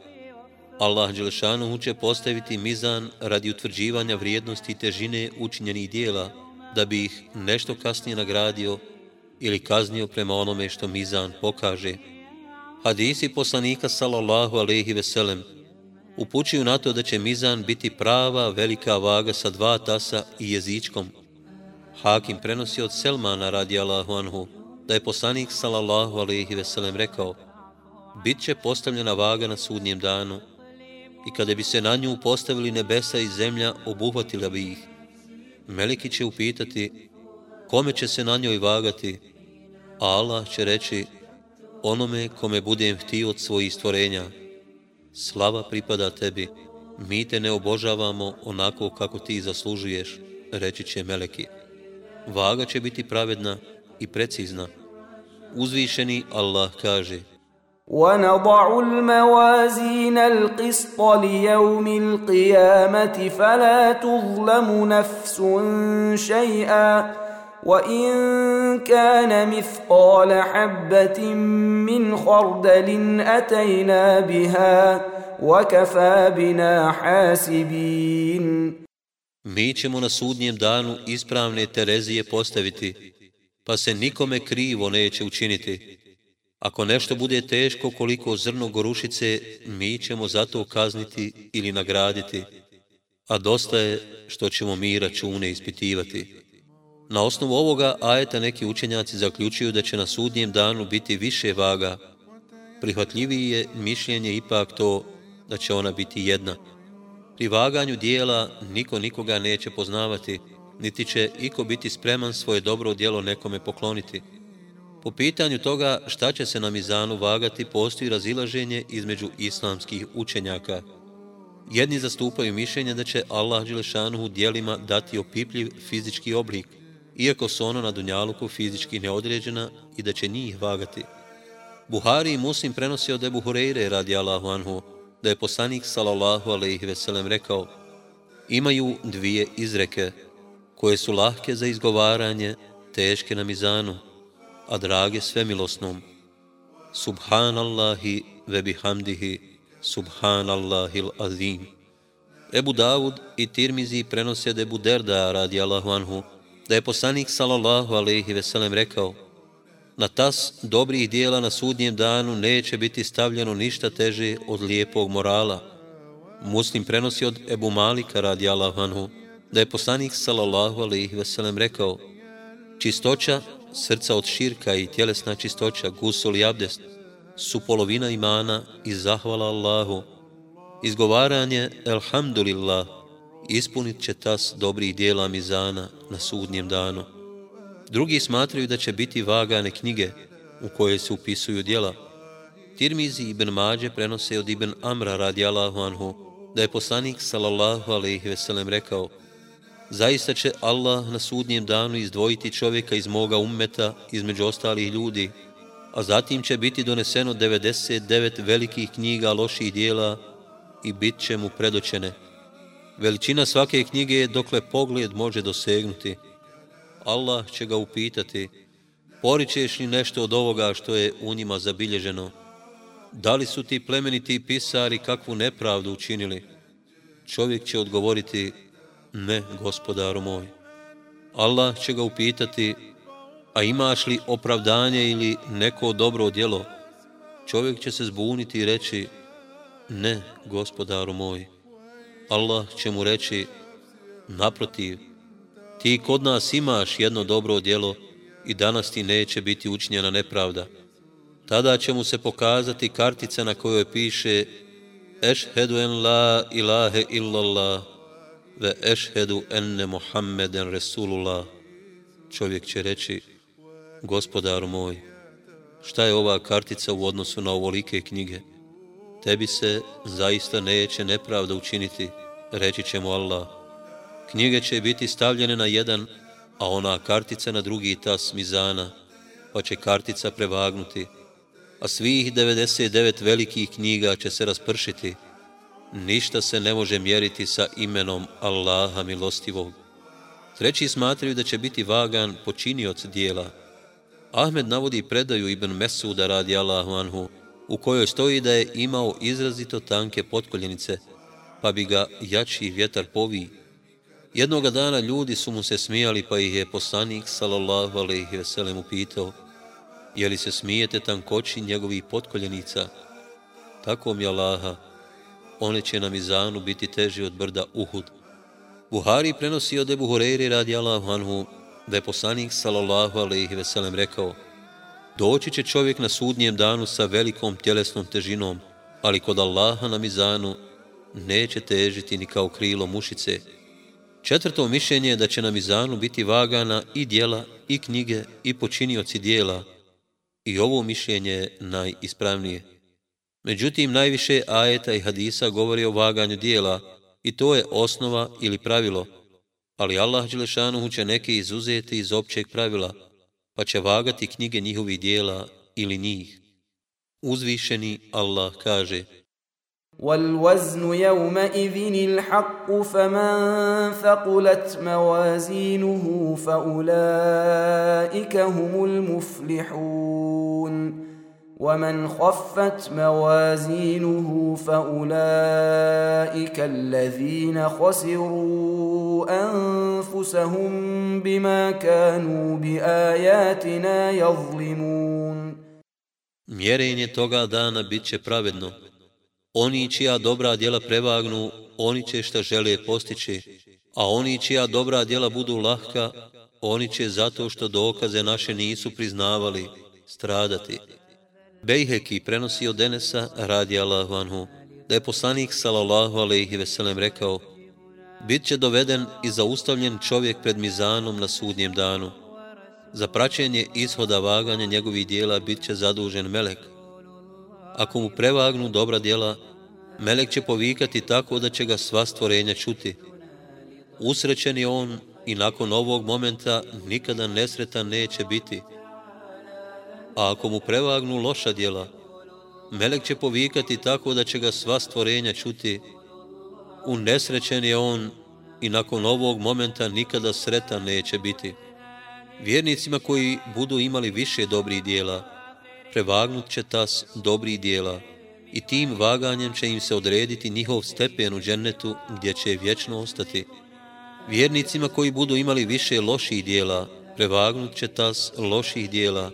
Allah Đelešanu će postaviti mizan radi utvrđivanja vrijednosti i težine učinjenih dijela, da bi ih nešto kasnije nagradio ili kaznio prema onome što mizan pokaže. Hadisi poslanika sallallahu alaihi veselem upućuju na to da će mizan biti prava velika vaga sa dva tasa i jezičkom. Hakim prenosi od Selmana radi Allahu anhu da je poslanik sallallahu alaihi veselem rekao bit će postavljena vaga na sudnjem danu i kada bi se na nju postavili nebesa i zemlja, obuhvatila bi ih. Meliki će upitati kome će se na njoj vagati, a Allah će reći onome kome budem htio od svojih stvorenja. Slava pripada tebi, mi te ne obožavamo onako kako ti zaslužuješ, reći će Meleki. Vaga će biti pravedna i precizna. Uzvišeni Allah kaže – ونضع الموازين القسط ليوم القيامة فلا تظلم نفس شيئا وإن كان مثقال حبة من خردل أتينا بها وكفى بنا حاسبين Mi ćemo na sudnjem danu ispravne Terezije postaviti, pa se nikome krivo neće učiniti. Ako nešto bude teško koliko zrno gorušice, mi ćemo zato kazniti ili nagraditi, a dosta je što ćemo mi račune ispitivati. Na osnovu ovoga ajeta neki učenjaci zaključuju da će na sudnjem danu biti više vaga, prihvatljiviji je mišljenje ipak to da će ona biti jedna. Pri vaganju dijela niko nikoga neće poznavati, niti će iko biti spreman svoje dobro dijelo nekome pokloniti. Po pitanju toga šta će se na mizanu vagati, postoji razilaženje između islamskih učenjaka. Jedni zastupaju mišljenje da će Allah Đelešanuhu dijelima dati opipljiv fizički oblik, iako su ono na Dunjaluku fizički neodređena i da će njih vagati. Buhari i Muslim prenosi od Ebu Hureyre radi Allahu Anhu, da je poslanik sallallahu alaihi veselem rekao imaju dvije izreke koje su lahke za izgovaranje, teške na mizanu, a drage svemilosnom. Subhanallahi ve bihamdihi, subhanallahil azim. Ebu Davud i Tirmizi prenose debu Derda radi Allahu Anhu, da je poslanik sallallahu alaihi veselem rekao Na tas dobrih dijela na sudnjem danu neće biti stavljeno ništa teže od lijepog morala. Muslim prenosi od Ebu Malika radi Allahanhu da je poslanik sallallahu alaihi veselem rekao Čistoća srca od širka i tjelesna čistoća, gusul i abdest, su polovina imana i zahvala Allahu. Izgovaranje Elhamdulillah ispunit će tas dobrih dijela mizana na sudnjem danu. Drugi smatraju da će biti vagane knjige u koje se upisuju dijela. Tirmizi ibn Mađe prenose od ibn Amra radi Allahu anhu da je poslanik sallallahu alaihi veselem rekao Zaista će Allah na sudnjem danu izdvojiti čovjeka iz moga ummeta između ostalih ljudi, a zatim će biti doneseno 99 velikih knjiga loših dijela i bit će mu predoćene. Veličina svake knjige je dokle pogled može dosegnuti. Allah će ga upitati, poričeš li nešto od ovoga što je u njima zabilježeno? Da li su ti plemeniti pisari kakvu nepravdu učinili? Čovjek će odgovoriti, ne, gospodaru moj. Allah će ga upitati, a imaš li opravdanje ili neko dobro djelo? Čovjek će se zbuniti i reći, ne, gospodaru moj. Allah će mu reći, naprotiv, ti kod nas imaš jedno dobro djelo i danas ti neće biti učinjena nepravda. Tada će mu se pokazati kartica na kojoj piše Ešhedu en la ilahe illallah ve ešhedu enne Muhammeden Resulullah. Čovjek će reći, gospodaru moj, šta je ova kartica u odnosu na ovolike knjige? Tebi se zaista neće nepravda učiniti, reći će mu Allah. Knjige će biti stavljene na jedan, a ona kartica na drugi tas mizana, pa će kartica prevagnuti, a svih 99 velikih knjiga će se raspršiti, ništa se ne može mjeriti sa imenom Allaha milostivog. Treći smatraju da će biti vagan počinioc dijela. Ahmed navodi predaju Ibn Mesuda radi Allahu anhu, u kojoj stoji da je imao izrazito tanke potkoljenice, pa bi ga jači vjetar povi. Jednoga dana ljudi su mu se smijali, pa ih je poslanik, sallallahu alaihi veselem, upitao, je li se smijete tankoći njegovih potkoljenica? Tako mi Allaha, one će na mizanu biti teži od brda Uhud. Buhari prenosi od Ebu Hureyri radi Allahu anhu, da je poslanik sallallahu alaihi veselem rekao, doći će čovjek na sudnjem danu sa velikom tjelesnom težinom, ali kod Allaha na mizanu neće težiti ni kao krilo mušice. Četvrto mišljenje je da će na mizanu biti vagana i dijela, i knjige, i počinioci dijela, i ovo mišljenje je najispravnije. Međutim, najviše ajeta i hadisa govori o vaganju dijela i to je osnova ili pravilo, ali Allah Đelešanuhu će neke izuzeti iz općeg pravila, pa će vagati knjige njihovih dijela ili njih. Uzvišeni Allah kaže والوزن يومئذ الحق فمن ثقلت موازينه فأولئك هم المفلحون ومن خفت موازينه فاولئك الذين خسروا انفسهم بما كانوا باياتنا يظلمون Mjerenje toga dana bit će pravedno. Oni čija dobra djela prevagnu, oni će šta žele postići, a oni čija dobra djela budu lahka, oni će zato što dokaze naše nisu priznavali, stradati. Bejheki prenosi od Denesa radi Allahu anhu, da je poslanik sallallahu alaihi veselem rekao, bit će doveden i zaustavljen čovjek pred mizanom na sudnjem danu. Za praćenje ishoda vaganja njegovih dijela bit će zadužen melek. Ako mu prevagnu dobra dijela, melek će povikati tako da će ga sva stvorenja čuti. Usrećen je on i nakon ovog momenta nikada nesretan neće biti. A ako mu prevagnu loša djela, melek će povikati tako da će ga sva stvorenja čuti. Unesrećen je on i nakon ovog momenta nikada sretan neće biti. Vjernicima koji budu imali više dobrih dijela, prevagnut će tas dobrih dijela i tim vaganjem će im se odrediti njihov stepen u džennetu gdje će vječno ostati. Vjernicima koji budu imali više loših dijela, prevagnut će tas loših dijela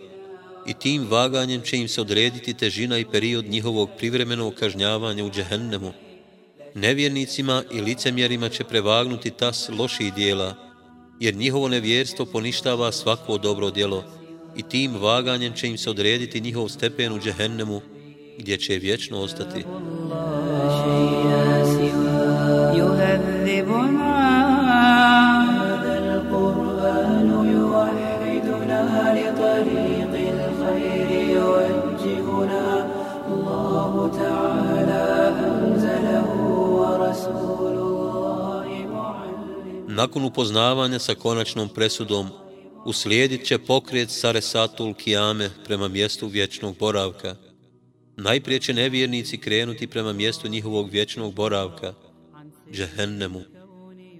i tim vaganjem će im se odrediti težina i period njihovog privremenog kažnjavanja u džehennemu. Nevjernicima i licemjerima će prevagnuti tas loših dijela, jer njihovo nevjerstvo poništava svako dobro djelo i tim vaganjem će im se odrediti njihov stepen u džehennemu, gdje će vječno ostati. Nakon upoznavanja sa konačnom presudom, uslijedit će pokret Saresatul Kijame prema mjestu vječnog boravka. Najprije će nevjernici krenuti prema mjestu njihovog vječnog boravka, džehennemu.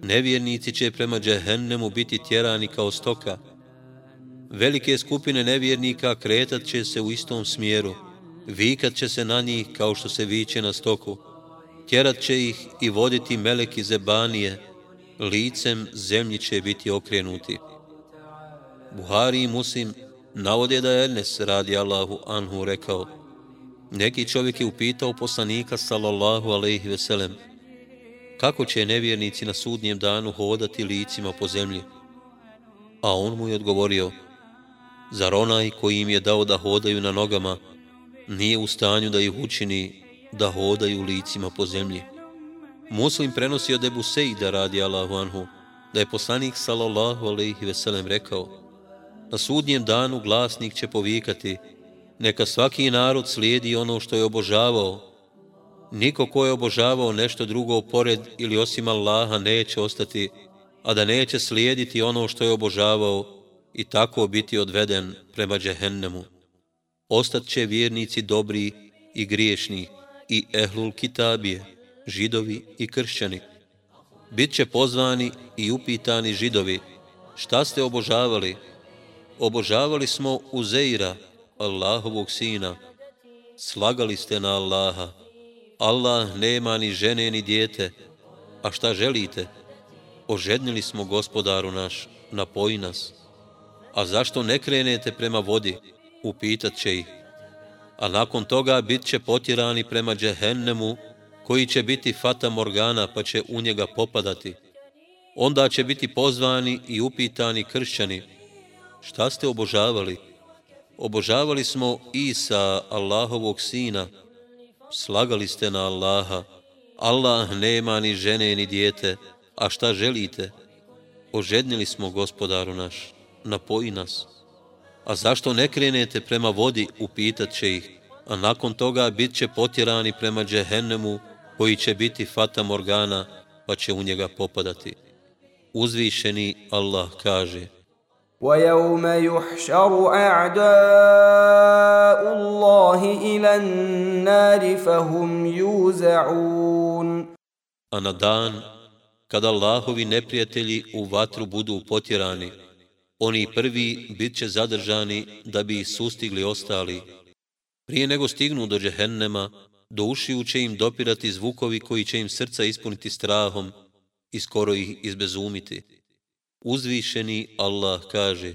Nevjernici će prema džehennemu biti tjerani kao stoka. Velike skupine nevjernika kretat će se u istom smjeru, vikat će se na njih kao što se viće na stoku. Tjerat će ih i voditi meleki zebanije, licem zemlji će biti okrenuti. Buhari i Muslim navode da je Enes radi Allahu Anhu rekao, neki čovjek je upitao poslanika sallallahu alaihi veselem, kako će nevjernici na sudnjem danu hodati licima po zemlji? A on mu je odgovorio, zar onaj koji im je dao da hodaju na nogama, nije u stanju da ih učini da hodaju licima po zemlji? Muslim prenosi od Ebu Sejda radi Allahu anhu, da je poslanik sallallahu alaihi veselem rekao, na sudnjem danu glasnik će povikati, neka svaki narod slijedi ono što je obožavao. Niko ko je obožavao nešto drugo pored ili osim Allaha neće ostati, a da neće slijediti ono što je obožavao i tako biti odveden prema džehennemu. Ostat će vjernici dobri i griješni i ehlul kitabije židovi i kršćani. Bit pozvani i upitani židovi, šta ste obožavali? Obožavali smo Uzeira, Allahovog sina. Slagali ste na Allaha. Allah nema ni žene ni dijete. A šta želite? Ožednili smo gospodaru naš, napoji nas. A zašto ne krenete prema vodi? Upitat će ih. A nakon toga bit će potjerani prema džehennemu, koji će biti fata morgana pa će u njega popadati. Onda će biti pozvani i upitani kršćani, šta ste obožavali? Obožavali smo Isa, Allahovog sina, slagali ste na Allaha, Allah nema ni žene ni dijete, a šta želite? Ožednili smo gospodaru naš, napoji nas. A zašto ne krenete prema vodi, upitat će ih, a nakon toga bit će potjerani prema džehennemu, koji će biti fata morgana, pa će u njega popadati. Uzvišeni Allah kaže وَيَوْمَ يُحْشَرُ أَعْدَاءُ اللَّهِ إِلَى النَّارِ فَهُمْ يُوزَعُونَ A na dan, kada Allahovi neprijatelji u vatru budu potjerani, oni prvi bit će zadržani da bi ih sustigli ostali. Prije nego stignu do džehennema, do ušiju će im dopirati zvukovi koji će im srca ispuniti strahom i skoro ih izbezumiti. Uzvišeni Allah kaže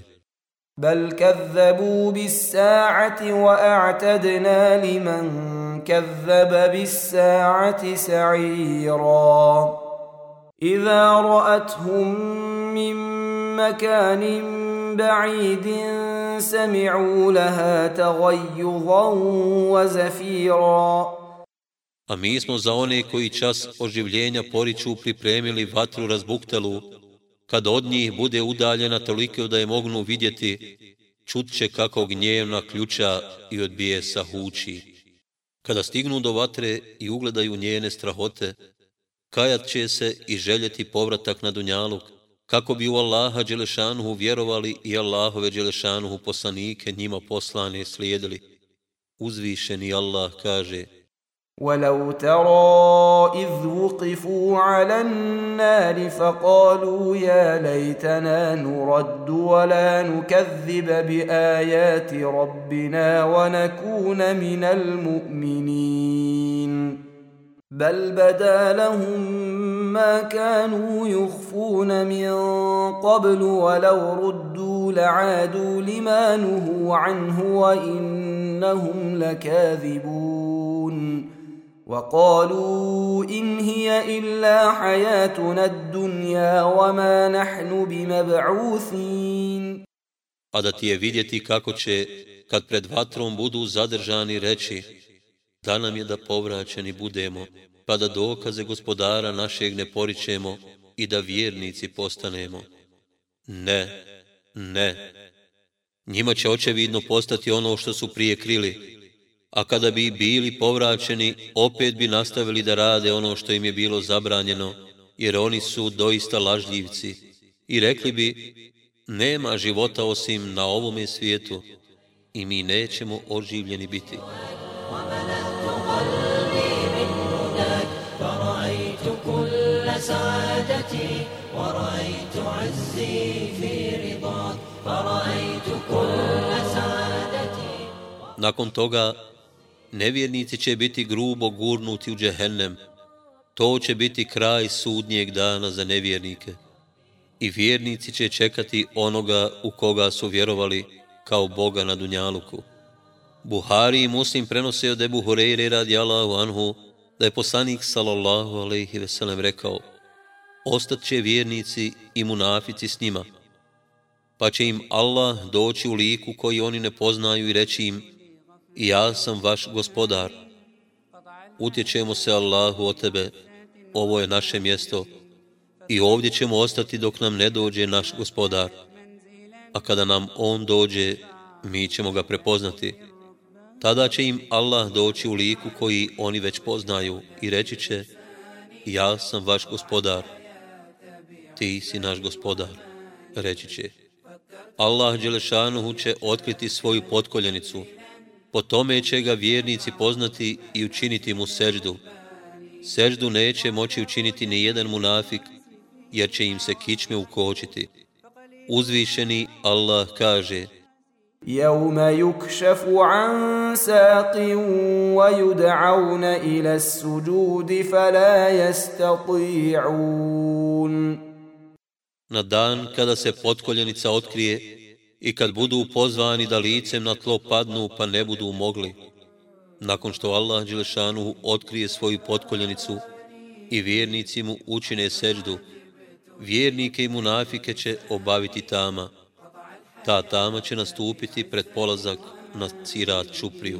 بل كذبوا بالساعة وأعتدنا لمن كذب بالساعة سعيرا إذا رأتهم من مكان بعيد سمعوا لها تغيظا وزفيرا A mi smo za one koji čas oživljenja poriču pripremili vatru razbuktelu, kad od njih bude udaljena toliko da je mognu vidjeti, čut će kako gnjevna ključa i odbije sa huči. Kada stignu do vatre i ugledaju njene strahote, kajat će se i željeti povratak na Dunjaluk, kako bi u Allaha Đelešanuhu vjerovali i Allahove Đelešanuhu poslanike njima poslane slijedili. Uzvišeni Allah kaže, ولو ترى إذ وقفوا على النار فقالوا يا ليتنا نرد ولا نكذب بآيات ربنا ونكون من المؤمنين بل بدا لهم ما كانوا يخفون من قبل ولو ردوا لعادوا لما نهوا عنه وإنهم لكاذبون وقالوا إن هي إلا حياتنا الدنيا وما نحن بمبعوثين ti je vidjeti kako će, kad pred vatrom budu zadržani, reći, da nam je da povraćeni budemo, pa da dokaze gospodara našeg ne poričemo i da vjernici postanemo. Ne, ne. Njima će očevidno postati ono što su prije krili, a kada bi bili povraćeni, opet bi nastavili da rade ono što im je bilo zabranjeno, jer oni su doista lažljivci. I rekli bi, nema života osim na ovome svijetu i mi nećemo oživljeni biti. سعادتي ورأيت عزي في رضاك فرأيت كل سعادتي Nakon toga, nevjernici će biti grubo gurnuti u džehennem. To će biti kraj sudnjeg dana za nevjernike. I vjernici će čekati onoga u koga su vjerovali kao Boga na Dunjaluku. Buhari i Muslim prenose od Ebu Hureyre radi Allahu anhu da je poslanik sallallahu alaihi veselem rekao Ostat će vjernici i munafici s njima, pa će im Allah doći u liku koji oni ne poznaju i reći im Ja sam vaš gospodar. Utječemo se Allahu o tebe, ovo je naše mjesto i ovdje ćemo ostati dok nam ne dođe naš gospodar. A kada nam on dođe, mi ćemo ga prepoznati. Tada će im Allah doći u liku koji oni već poznaju i reći će Ja sam vaš gospodar Ti si naš gospodar, reći će. Allah Đelešanuhu će otkriti svoju potkoljenicu, po tome će ga vjernici poznati i učiniti mu seždu. Seždu neće moći učiniti ni jedan munafik, jer će im se kičme ukočiti. Uzvišeni Allah kaže يوم يكشف عن ساق ويدعون إلى السجود فلا يستطيعون Na dan kada se potkoljenica otkrije i kad budu pozvani da licem na tlo padnu pa ne budu mogli, nakon što Allah Đelešanu otkrije svoju potkoljenicu i vjernici mu učine seđdu, vjernike i munafike će obaviti tama. Ta tama će nastupiti pred polazak na تشوبريو čupriju.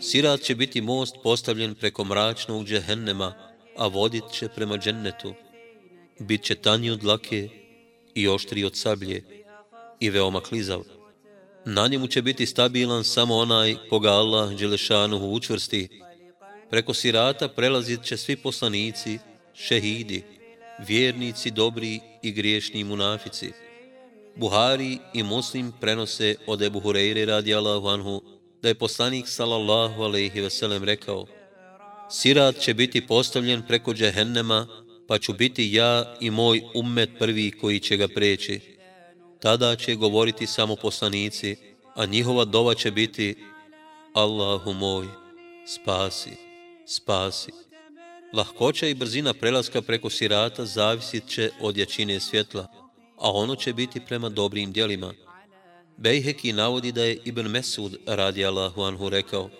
Sirat će biti most postavljen preko mračnog džehennema, a vodit će prema džennetu. Bit će tanji od lake i oštri od sablje i veoma klizav. Na njemu će biti stabilan samo onaj koga Allah Đelešanuhu učvrsti. Preko sirata prelazit će svi poslanici šehidi, vjernici, dobri i griješni munafici. Buhari i Muslim prenose od Ebu Hureyre radi Allahu anhu da je poslanik sallallahu alaihi veselem rekao Sirat će biti postavljen preko džehennema, pa ću biti ja i moj ummet prvi koji će ga preći. Tada će govoriti samo poslanici, a njihova dova će biti Allahu moj, spasi, spasi. Lahkoća i brzina prelaska preko sirata zavisit će od jačine svjetla, a ono će biti prema dobrim djelima. Bejheki navodi da je Ibn Mesud radi Allahu anhu rekao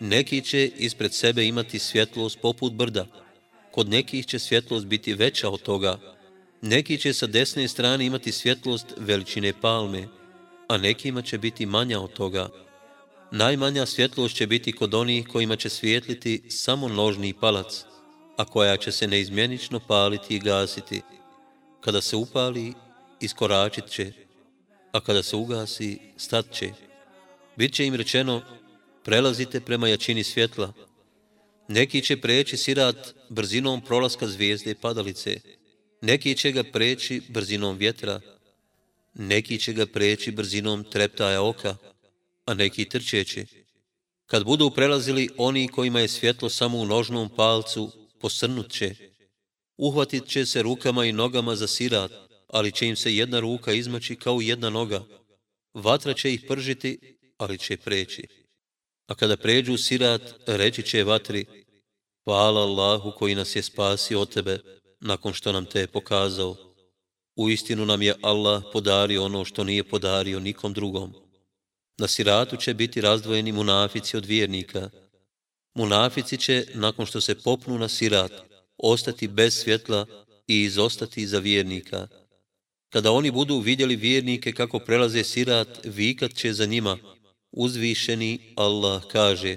Neki će ispred sebe imati svjetlost poput brda, kod nekih će svjetlost biti veća od toga, neki će sa desne strane imati svjetlost veličine palme, a nekima će biti manja od toga. Najmanja svjetlost će biti kod onih kojima će svijetliti samo nožni palac, a koja će se neizmjenično paliti i gasiti. Kada se upali, iskoračit će, a kada se ugasi, stat će. Biće im rečeno, prelazite prema jačini svjetla. Neki će preći sirat brzinom prolaska zvijezde i padalice, neki će ga preći brzinom vjetra, neki će ga preći brzinom treptaja oka, a neki trčeći. Kad budu prelazili oni kojima je svjetlo samo u nožnom palcu, posrnut će. Uhvatit će se rukama i nogama za sirat, ali će im se jedna ruka izmaći kao jedna noga. Vatra će ih pržiti, ali će preći. A kada pređu sirat, reći će vatri, hvala Allahu koji nas je spasio od tebe, nakon što nam te je pokazao. U istinu nam je Allah podario ono što nije podario nikom drugom. Na siratu će biti razdvojeni munafici od vjernika. Munafici će, nakon što se popnu na sirat, ostati bez svjetla i izostati za vjernika. Kada oni budu vidjeli vjernike kako prelaze sirat, vikat će za njima. Uzvišeni Allah kaže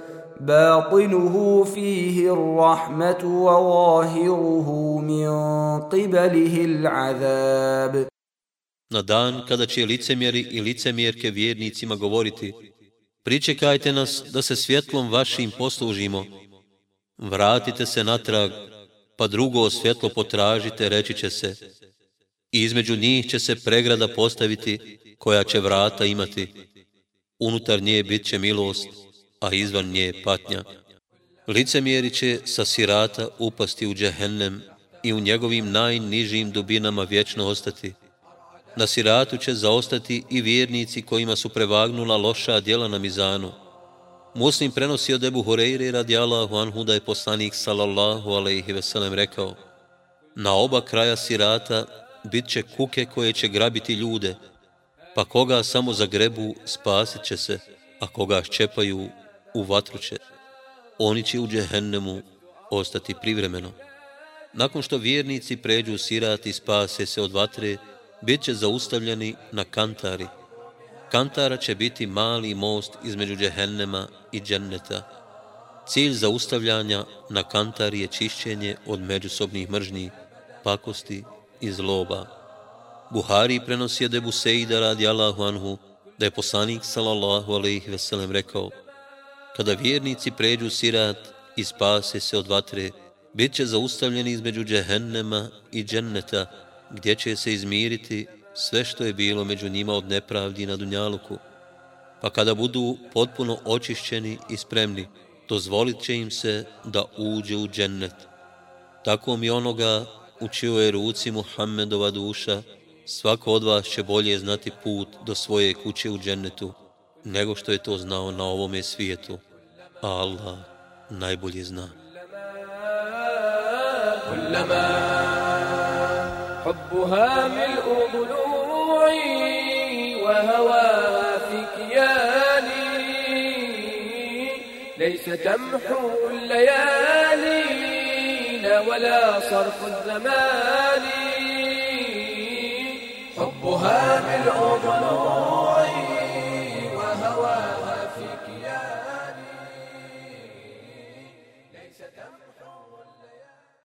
باطنه فيه الرحمة وظاهره من قبله العذاب Na dan kada će licemjeri i licemjerke vjernicima govoriti Pričekajte nas da se svjetlom vašim poslužimo. Vratite se natrag, pa drugo svjetlo potražite, reći će se. I između njih će se pregrada postaviti, koja će vrata imati. Unutar nje bit će milost, a izvan nje patnja. Licemjeri će sa sirata upasti u džehennem i u njegovim najnižim dubinama vječno ostati. Na siratu će zaostati i vjernici kojima su prevagnula loša djela na mizanu. Muslim prenosi od Ebu Hureyre radi Allahu anhu da je poslanik sallallahu alaihi veselem rekao Na oba kraja sirata bit će kuke koje će grabiti ljude, pa koga samo zagrebu spasit će se, a koga ščepaju u vatru će, oni će u džehennemu ostati privremeno. Nakon što vjernici pređu sirat i spase se od vatre, bit će zaustavljeni na kantari. Kantara će biti mali most između džehennema i dženneta. Cilj zaustavljanja na kantari je čišćenje od međusobnih mržnji, pakosti i zloba. Buhari prenosi je debu Sejda radi Allahu anhu, da je poslanik sallallahu alaihi veselem rekao kada vjernici pređu sirat i spase se od vatre, bit će zaustavljeni između džehennema i dženneta, gdje će se izmiriti sve što je bilo među njima od nepravdi na Dunjaluku. Pa kada budu potpuno očišćeni i spremni, dozvolit će im se da uđe u džennet. Tako mi onoga u čijoj je ruci Muhammedova duša, svako od vas će bolje znati put do svoje kuće u džennetu, nego što je to znao na ovome svijetu. A Allah najbolje zna. كلما حبها ملء ضلوعي وهواها في كياني ليس تمحو الليالي ولا صرف الزمان حبها ملء ضلوعي